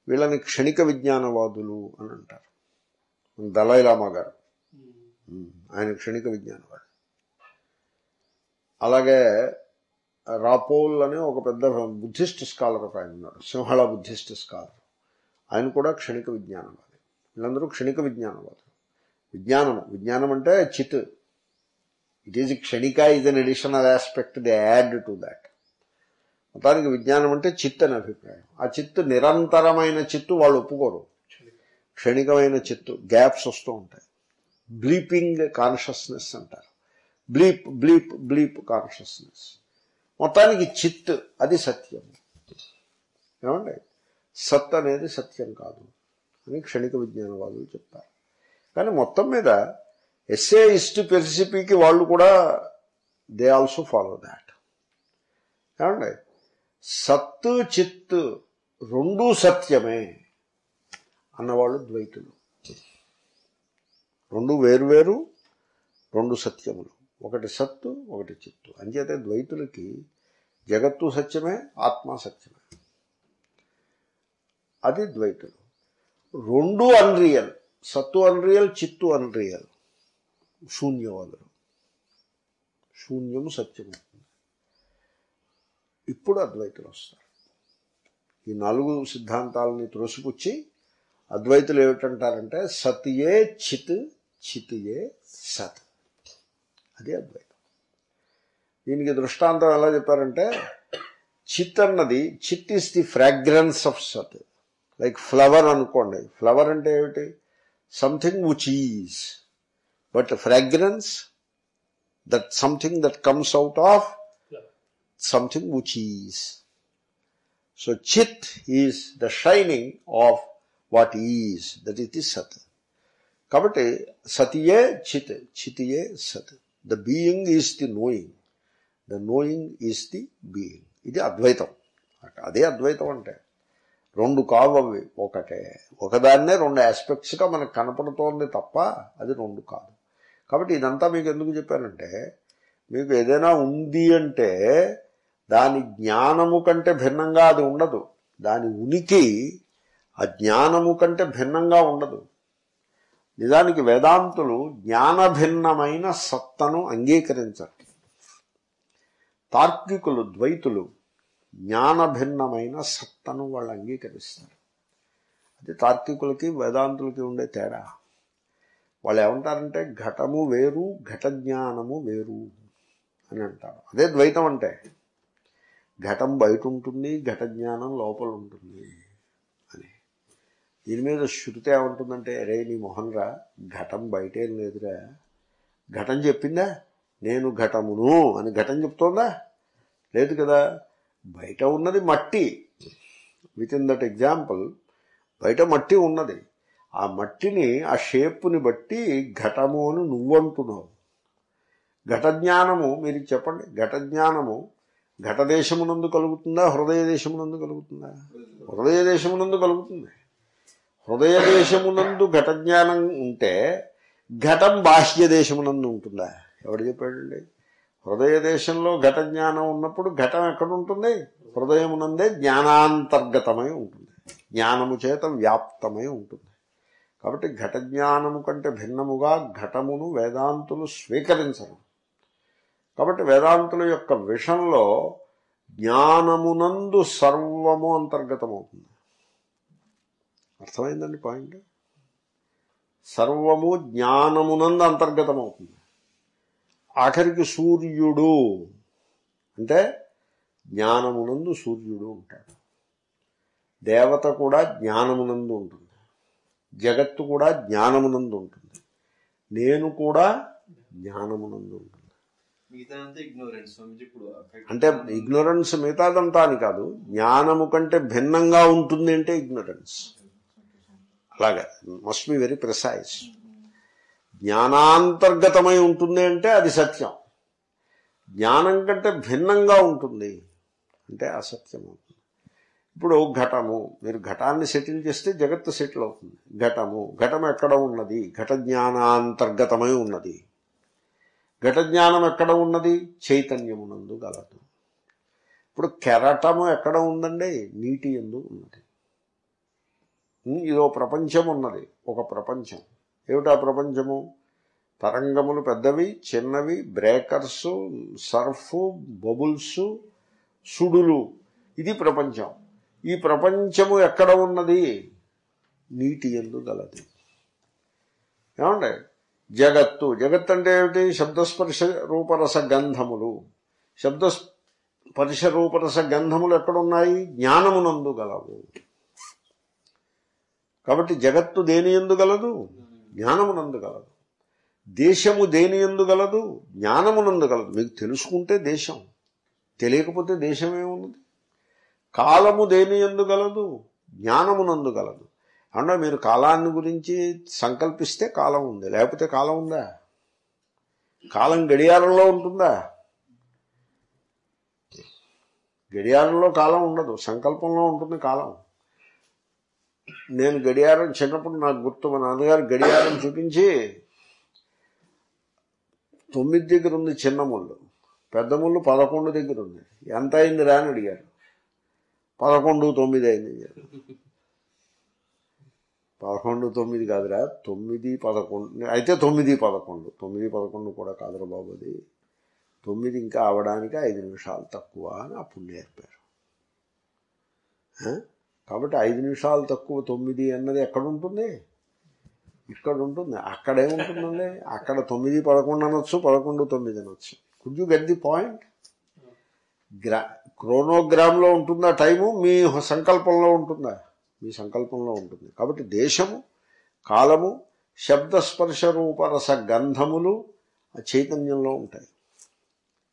S1: వీళ్ళని క్షణిక విజ్ఞానవాదులు అని అంటారు. దలైలామా గారు. ఆయన క్షణిక విజ్ఞానవాది. అలాగే రాపోల్ అని ఒక పెద్ద బుద్ధిస్ట్ స్కాలర్ ఒక ఆయన ఉన్నారు సింహళ బుద్ధిస్ట్ స్కాలర్. ఆయన కూడా క్షణిక విజ్ఞానవాది. వీళ్ళందరూ క్షణిక విజ్ఞానవాదులు విజ్ఞానము. విజ్ఞానం అంటే చిత్. It is క్షణిక is an additional aspect they add to that మొత్తానికి విజ్ఞానం అంటే చిత్ అనే అభిప్రాయం. ఆ చిత్తు నిరంతరమైన చిత్తు వాళ్ళు ఒప్పుకోరు. క్షణికమైన చిత్తు గ్యాప్స్ వస్తూ ఉంటాయి. బ్లీపింగ్ కాన్షియస్నెస్ అంటారు. బ్లీప్ బ్లీప్ బ్లీప్ కాన్షియస్నెస్ మొత్తానికి చిత్ అది సత్యం. ఏమండి? సత్ అనేది సత్యం కాదు. అని క్షణిక విజ్ఞానవాదులు చెప్తారు. కానీ మొత్తం మీద ఎస్ఏ ఇస్ట్ వాళ్ళు కూడా దే ఆల్సో ఫాలో దాట్ ఏమండి? సత్తు చిత్తు రెండూ సత్యమే అన్నవాళ్ళు ద్వైతులు. రెండు వేరువేరు రెండు సత్యములు. ఒకటి సత్తు ఒకటి చిత్తు. అంచేతే ద్వైతులకి జగత్తు సత్యమే ఆత్మ సత్యమే. అది ద్వైతులు. రెండు అన్రియల్ సత్తు అన్రియల్ చిత్తు అన్రియల్ శూన్యవాదులు. శూన్యము సత్యము. ఇప్పుడు అద్వైతులు వస్తారు. ఈ నాలుగు సిద్ధాంతాలని త్రోసిపుచ్చి అద్వైతులు ఏమిటంటారంటే సత్యే చిత్ చితియే సత్. అది అద్వైతం. దీనికి దృష్టాంతం ఎలా చెప్పారంటే చిత్ అన్నది చిత్ ఇస్ ది ఫ్రాగ్రెన్స్ ఆఫ్ సత్. లైక్ ఫ్లవర్ అనుకోండి. ఫ్లవర్ అంటే ఏమిటి? Something which is but fragrance that something that comes out of something which is so చిత్ is the shining of what is that is the సత్ కాబట్టి సతియే చిత్ చితియే సత్ the being is the knowing the knowing is the being ఇది అద్వైతం అదే అద్వైతం అంటే రెండు కావు అవి. ఒకటే. ఒకదాన్నే రెండు ఆస్పెక్ట్స్గా మనకు కనపడుతోంది తప్ప అది రెండు కాదు. కాబట్టి ఇదంతా మీకు ఎందుకు చెప్పానంటే మీకు ఏదైనా ఉంది అంటే దాని జ్ఞానము కంటే భిన్నంగా అది ఉండదు. దాని ఉనికి ఆ జ్ఞానము కంటే భిన్నంగా ఉండదు. నిజానికి వేదాంతులు జ్ఞాన భిన్నమైన సత్తను అంగీకరించరు. తార్కికులు ద్వైతులు జ్ఞాన భిన్నమైన సత్తను వాళ్ళు అంగీకరిస్తారు. అది తార్కికులకి వేదాంతులకి ఉండే తేడా. వాళ్ళు ఏమంటారంటే ఘటము వేరు ఘట జ్ఞానము వేరు అని అంటారు. అదే ద్వైతం అంటే ఘటం బయట ఉంటుంది ఘట జ్ఞానం లోపల ఉంటుంది అని. దీని మీద శృతి ఏమంటుందంటే అరే నీ మొహన్ రా ఘటం బయటేం లేదురా. ఘటం చెప్పిందా? నేను ఘటమును అని ఘటం చెప్తోందా? లేదు కదా. బయట ఉన్నది మట్టి. విత్ ఇన్ దట్ ఎగ్జాంపుల్ బయట మట్టి ఉన్నది. ఆ మట్టిని ఆ షేప్ని బట్టి ఘటము అని నువ్వంటున్నావు. ఘట జ్ఞానము మీరు చెప్పండి. ఘట జ్ఞానము ఘట దేశమునందు కలుగుతుందా? హృదయ దేశమునందు కలుగుతుందా? హృదయ దేశమునందు కలుగుతుంది. హృదయ దేశమునందు ఘట జ్ఞానం ఉంటే ఘటం బాహ్య దేశమునందు ఉంటుందా? ఎవడు చెప్పాడండి? హృదయ దేశంలో ఘట జ్ఞానం ఉన్నప్పుడు ఘటం ఎక్కడ ఉంటుంది హృదయమునందే జ్ఞానాంతర్గతమై ఉంటుంది. జ్ఞానము చేత వ్యాప్తమై ఉంటుంది. కాబట్టి ఘట జ్ఞానము కంటే భిన్నముగా ఘటమును వేదాంతులు స్వీకరించరు. కాబట్టి వేదాంతుల యొక్క విషంలో జ్ఞానమునందు సర్వము అంతర్గతమవుతుంది. అర్థమైందండి పాయింట్? సర్వము జ్ఞానమునందు అంతర్గతమవుతుంది. ఆఖరికి సూర్యుడు అంటే జ్ఞానమునందు సూర్యుడు ఉంటాడు. దేవత కూడా జ్ఞానమునందు ఉంటుంది. జగత్తు కూడా జ్ఞానమునందు ఉంటుంది. నేను కూడా జ్ఞానమునందు ఉంటుంది. అంటే ఇగ్నోరెన్స్ మిగతాదంతా అని కాదు జ్ఞానము కంటే భిన్నంగా ఉంటుంది అంటే ఇగ్నోరెన్స్ అలాగే మస్ట్ బి వెరీ ప్రిసైజ్ జ్ఞానాంతర్గతమై ఉంటుంది అంటే అది సత్యం. జ్ఞానం కంటే భిన్నంగా ఉంటుంది అంటే అసత్యం అవుతుంది. ఇప్పుడు ఘటము మీరు ఘటాన్ని సెటిల్ చేస్తే జగత్తు సెటిల్ అవుతుంది. ఘటము ఘటం ఎక్కడ ఉన్నది? ఘట జ్ఞానాంతర్గతమై ఉన్నది. ఘట జ్ఞానం ఎక్కడ ఉన్నది? చైతన్యమునందు గలదు. ఇప్పుడు కెరటము ఎక్కడ ఉందండి? నీటి ఎందు ఉన్నది. ఇదో ప్రపంచం ఉన్నది ఒక ప్రపంచం. ఏమిటా ప్రపంచము? తరంగములు పెద్దవి చిన్నవి బ్రేకర్స్ సర్ఫ్ బబుల్స్ సుడులు. ఇది ప్రపంచం. ఈ ప్రపంచము ఎక్కడ ఉన్నది? నీటి ఎందు గలది. ఏమండి? జగత్తు. జగత్ అంటే ఏమిటి? శబ్దస్పర్శ రూపరస గంధములు. శబ్దస్పర్శ రూపరస గంధములు ఎక్కడున్నాయి? జ్ఞానమునందు గలవు. కాబట్టి జగత్తు దేని ఎందు గలదు? జ్ఞానమునందు గలదు. దేశము దేని ఎందు గలదు? జ్ఞానమునందు గలదు. మీకు తెలుసుకుంటే దేశం. తెలియకపోతే దేశమేమున్నది కాలము దేని ఎందు గలదు? జ్ఞానమునందు గలదు. అంటే మీరు కాలాన్ని గురించి సంకల్పిస్తే కాలం ఉంది. లేకపోతే కాలం ఉందా? కాలం గడియారంలో ఉంటుందా? గడియారంలో కాలం ఉండదు. సంకల్పంలో ఉంటుంది కాలం. నేను గడియారం చిన్నప్పుడు నాకు గుర్తు మా నాన్నగారు గడియారం చూపించి తొమ్మిది దగ్గర ఉంది చిన్న ముళ్ళు. పెద్ద ముళ్ళు పదకొండు దగ్గర ఉంది. ఎంత అయింది రాని అడిగారు పదకొండు తొమ్మిది అయింది పదకొండు తొమ్మిది కాదురా తొమ్మిది పదకొండు. అయితే తొమ్మిది పదకొండు. తొమ్మిది పదకొండు కూడా కాదురా బాబు అది. తొమ్మిది ఇంకా అవడానికి ఐదు నిమిషాలు తక్కువ అని అప్పుడు నేర్పారు. కాబట్టి ఐదు నిమిషాలు తక్కువ తొమ్మిది అన్నది ఎక్కడ ఉంటుంది ఇక్కడ ఉంటుంది అక్కడేముంటుందండి అక్కడ తొమ్మిది పదకొండు అనొచ్చు పదకొండు తొమ్మిది అనొచ్చు. Could you get the point గ్రా క్రోనోగ్రామ్లో ఉంటుందా టైము? మీ సంకల్పంలో ఉంటుందా? మీ సంకల్పంలో ఉంటుంది. కాబట్టి దేశము కాలము శబ్దస్పర్శ రూపరస గంధములు ఆ చైతన్యంలో ఉంటాయి.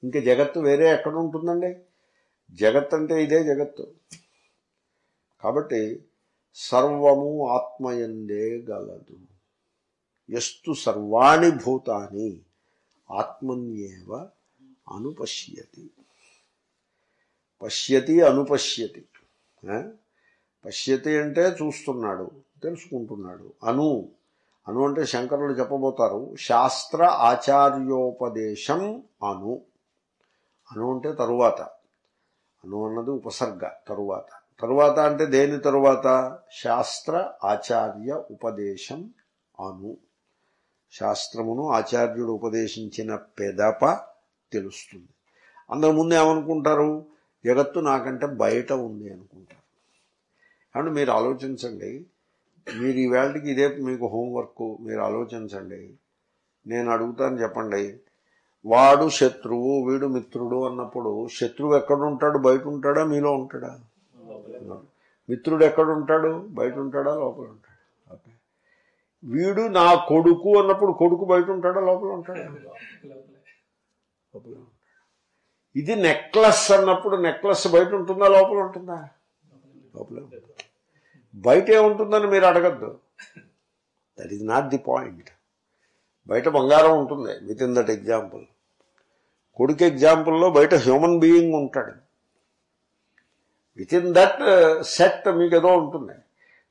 S1: ఇంకా జగత్తు వేరే ఎక్కడ ఉంటుందండి? జగత్ అంటే ఇదే జగత్తు. కాబట్టి సర్వము ఆత్మయందే గలదు. ఎస్తు సర్వాణి భూతాని ఆత్మన్యేవ అనుపశ్యతి. పశ్యతి అనుపశ్యతి. పశ్యతి అంటే చూస్తున్నాడు తెలుసుకుంటున్నాడు. అను. అను అంటే శంకరులు చెప్పబోతారు శాస్త్ర ఆచార్యోపదేశం అను. అను అంటే తరువాత. అను అన్నది ఉపసర్గ తరువాత. తరువాత అంటే దేని తరువాత? శాస్త్ర ఆచార్య ఉపదేశం అను. శాస్త్రమును ఆచార్యుడు ఉపదేశించిన పెదప తెలుస్తుంది. అందరి ముందు ఏమనుకుంటారు? జగత్తు నాకంటే బయట ఉంది అనుకుంటారు. కాబట్టి మీరు ఆలోచించండి. మీరు ఈ వేళకి ఇదే మీకు హోంవర్క్ మీరు ఆలోచించండి. నేను అడుగుతాను చెప్పండి. వాడు శత్రువు వీడు మిత్రుడు అన్నప్పుడు శత్రువు ఎక్కడ ఉంటాడు? బయట ఉంటాడా? మీలో ఉంటాడా? మిత్రుడు ఎక్కడ ఉంటాడు బయట ఉంటాడా లోపల ఉంటాడు ఓకే. వీడు నా కొడుకు అన్నప్పుడు కొడుకు బయట ఉంటాడా లోపల ఉంటాడా లోపల ఉంటాడు. ఇది నెక్లెస్ అన్నప్పుడు నెక్లెస్ బయట ఉంటుందా లోపల ఉంటుందా. లోపల బయట ఏముంటుందని మీరు అడగద్దు. That is not the point బయట బంగారం ఉంటుంది. విత్ ఇన్ దట్ ఎగ్జాంపుల్ కొడుకు ఎగ్జాంపుల్లో బయట హ్యూమన్ బీయింగ్ ఉంటాడు. విత్ ఇన్ దట్ సెట్ మీకు ఏదో ఉంటుంది.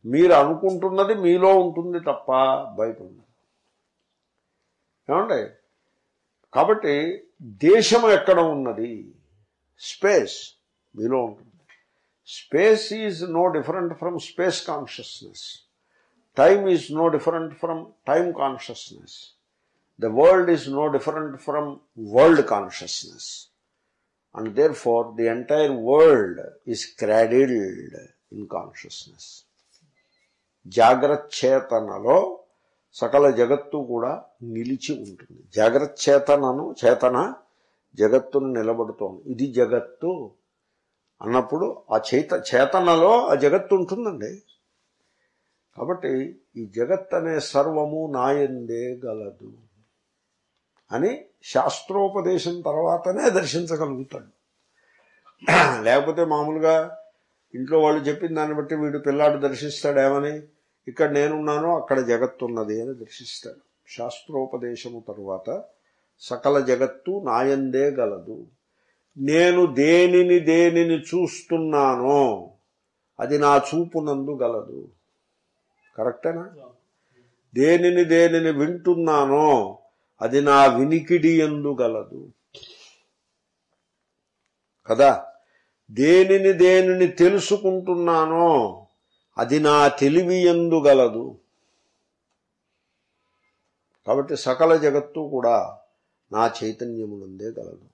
S1: మీరు అనుకుంటున్నది మీలో ఉంటుంది తప్ప బయట ఉండదు. ఏమండి? కాబట్టి దేశం ఎక్కడ ఉన్నది? స్పేస్ మీలో ఉంటుంది. Space is no different from space consciousness time is no different from time consciousness the world is no different from world consciousness and therefore the entire world is cradled in consciousness జాగ్రచ్చేతనలో సకల జగత్తు కూడా నిలిచి ఉంటుంది. జాగ్రచ్చేతనను చేతన జగత్తును నిలబడుతోంది. ఇది జగత్తు అన్నప్పుడు ఆ చేత చేతనలో ఆ జగత్తు ఉంటుందండి. కాబట్టి ఈ జగత్ అనే సర్వము నాయందే గలదు. అని శాస్త్రోపదేశం తర్వాతనే దర్శించగలుగుతాడు. లేకపోతే మామూలుగా ఇంట్లో వాళ్ళు చెప్పిన దాన్ని బట్టి వీడు పిల్లాడు దర్శిస్తాడేమని ఇక్కడ నేనున్నాను అక్కడ జగత్తు ఉన్నది అని దర్శిస్తాడు. శాస్త్రోపదేశము తరువాత సకల జగత్తు నాయందే గలదు. నేను దేనిని దేనిని చూస్తున్నానో అది నా చూపునందు గలదు. కరెక్టేనా? దేనిని దేనిని వింటున్నానో అది నా వినికిడి ఎందు గలదు. కదా? దేనిని దేనిని తెలుసుకుంటున్నానో అది నా తెలివి ఎందు గలదు. కాబట్టి సకల జగత్తు కూడా నా చైతన్యమునందే గలదు.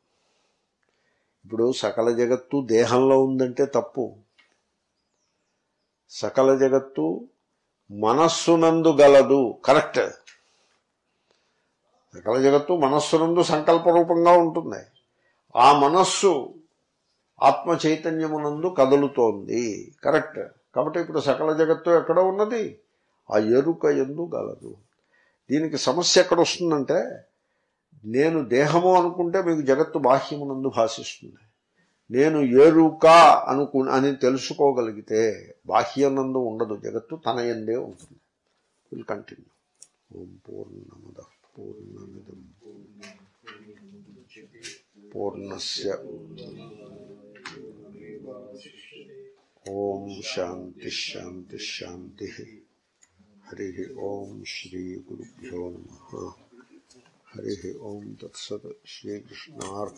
S1: ఇప్పుడు సకల జగత్తు దేహంలో ఉందంటే తప్పు. సకల జగత్తు మనస్సునందు గలదు. కరెక్ట్. సకల జగత్తు మనస్సునందు సంకల్పరూపంగా ఉంటుంది. ఆ మనస్సు ఆత్మ చైతన్యమునందు కదులుతోంది. కరెక్ట్. కాబట్టి ఇప్పుడు సకల జగత్తు ఎక్కడ ఉన్నది? ఆ ఎరుక ఎందు గలదు. దీనికి సమస్య ఎక్కడ వస్తుందంటే నేను దేహము అనుకుంటే మీకు జగత్తు బాహ్యమునందు భాషిస్తుంది. నేను ఎరుక అనుకు అని తెలుసుకోగలిగితే బాహ్యనందు ఉండదు. జగత్తు తన ఎందే ఉంటుంది. విల్ కంటిన్యూ ఓం పూర్ణముద పూర్ణమిదం పూర్ణస్య ఓం శాంతి శాంతి శాంతి హరి ఓం శ్రీ గురుభ్యో నమ హరి ఓం తత్సత్ శ్రీకృష్ణార్పణ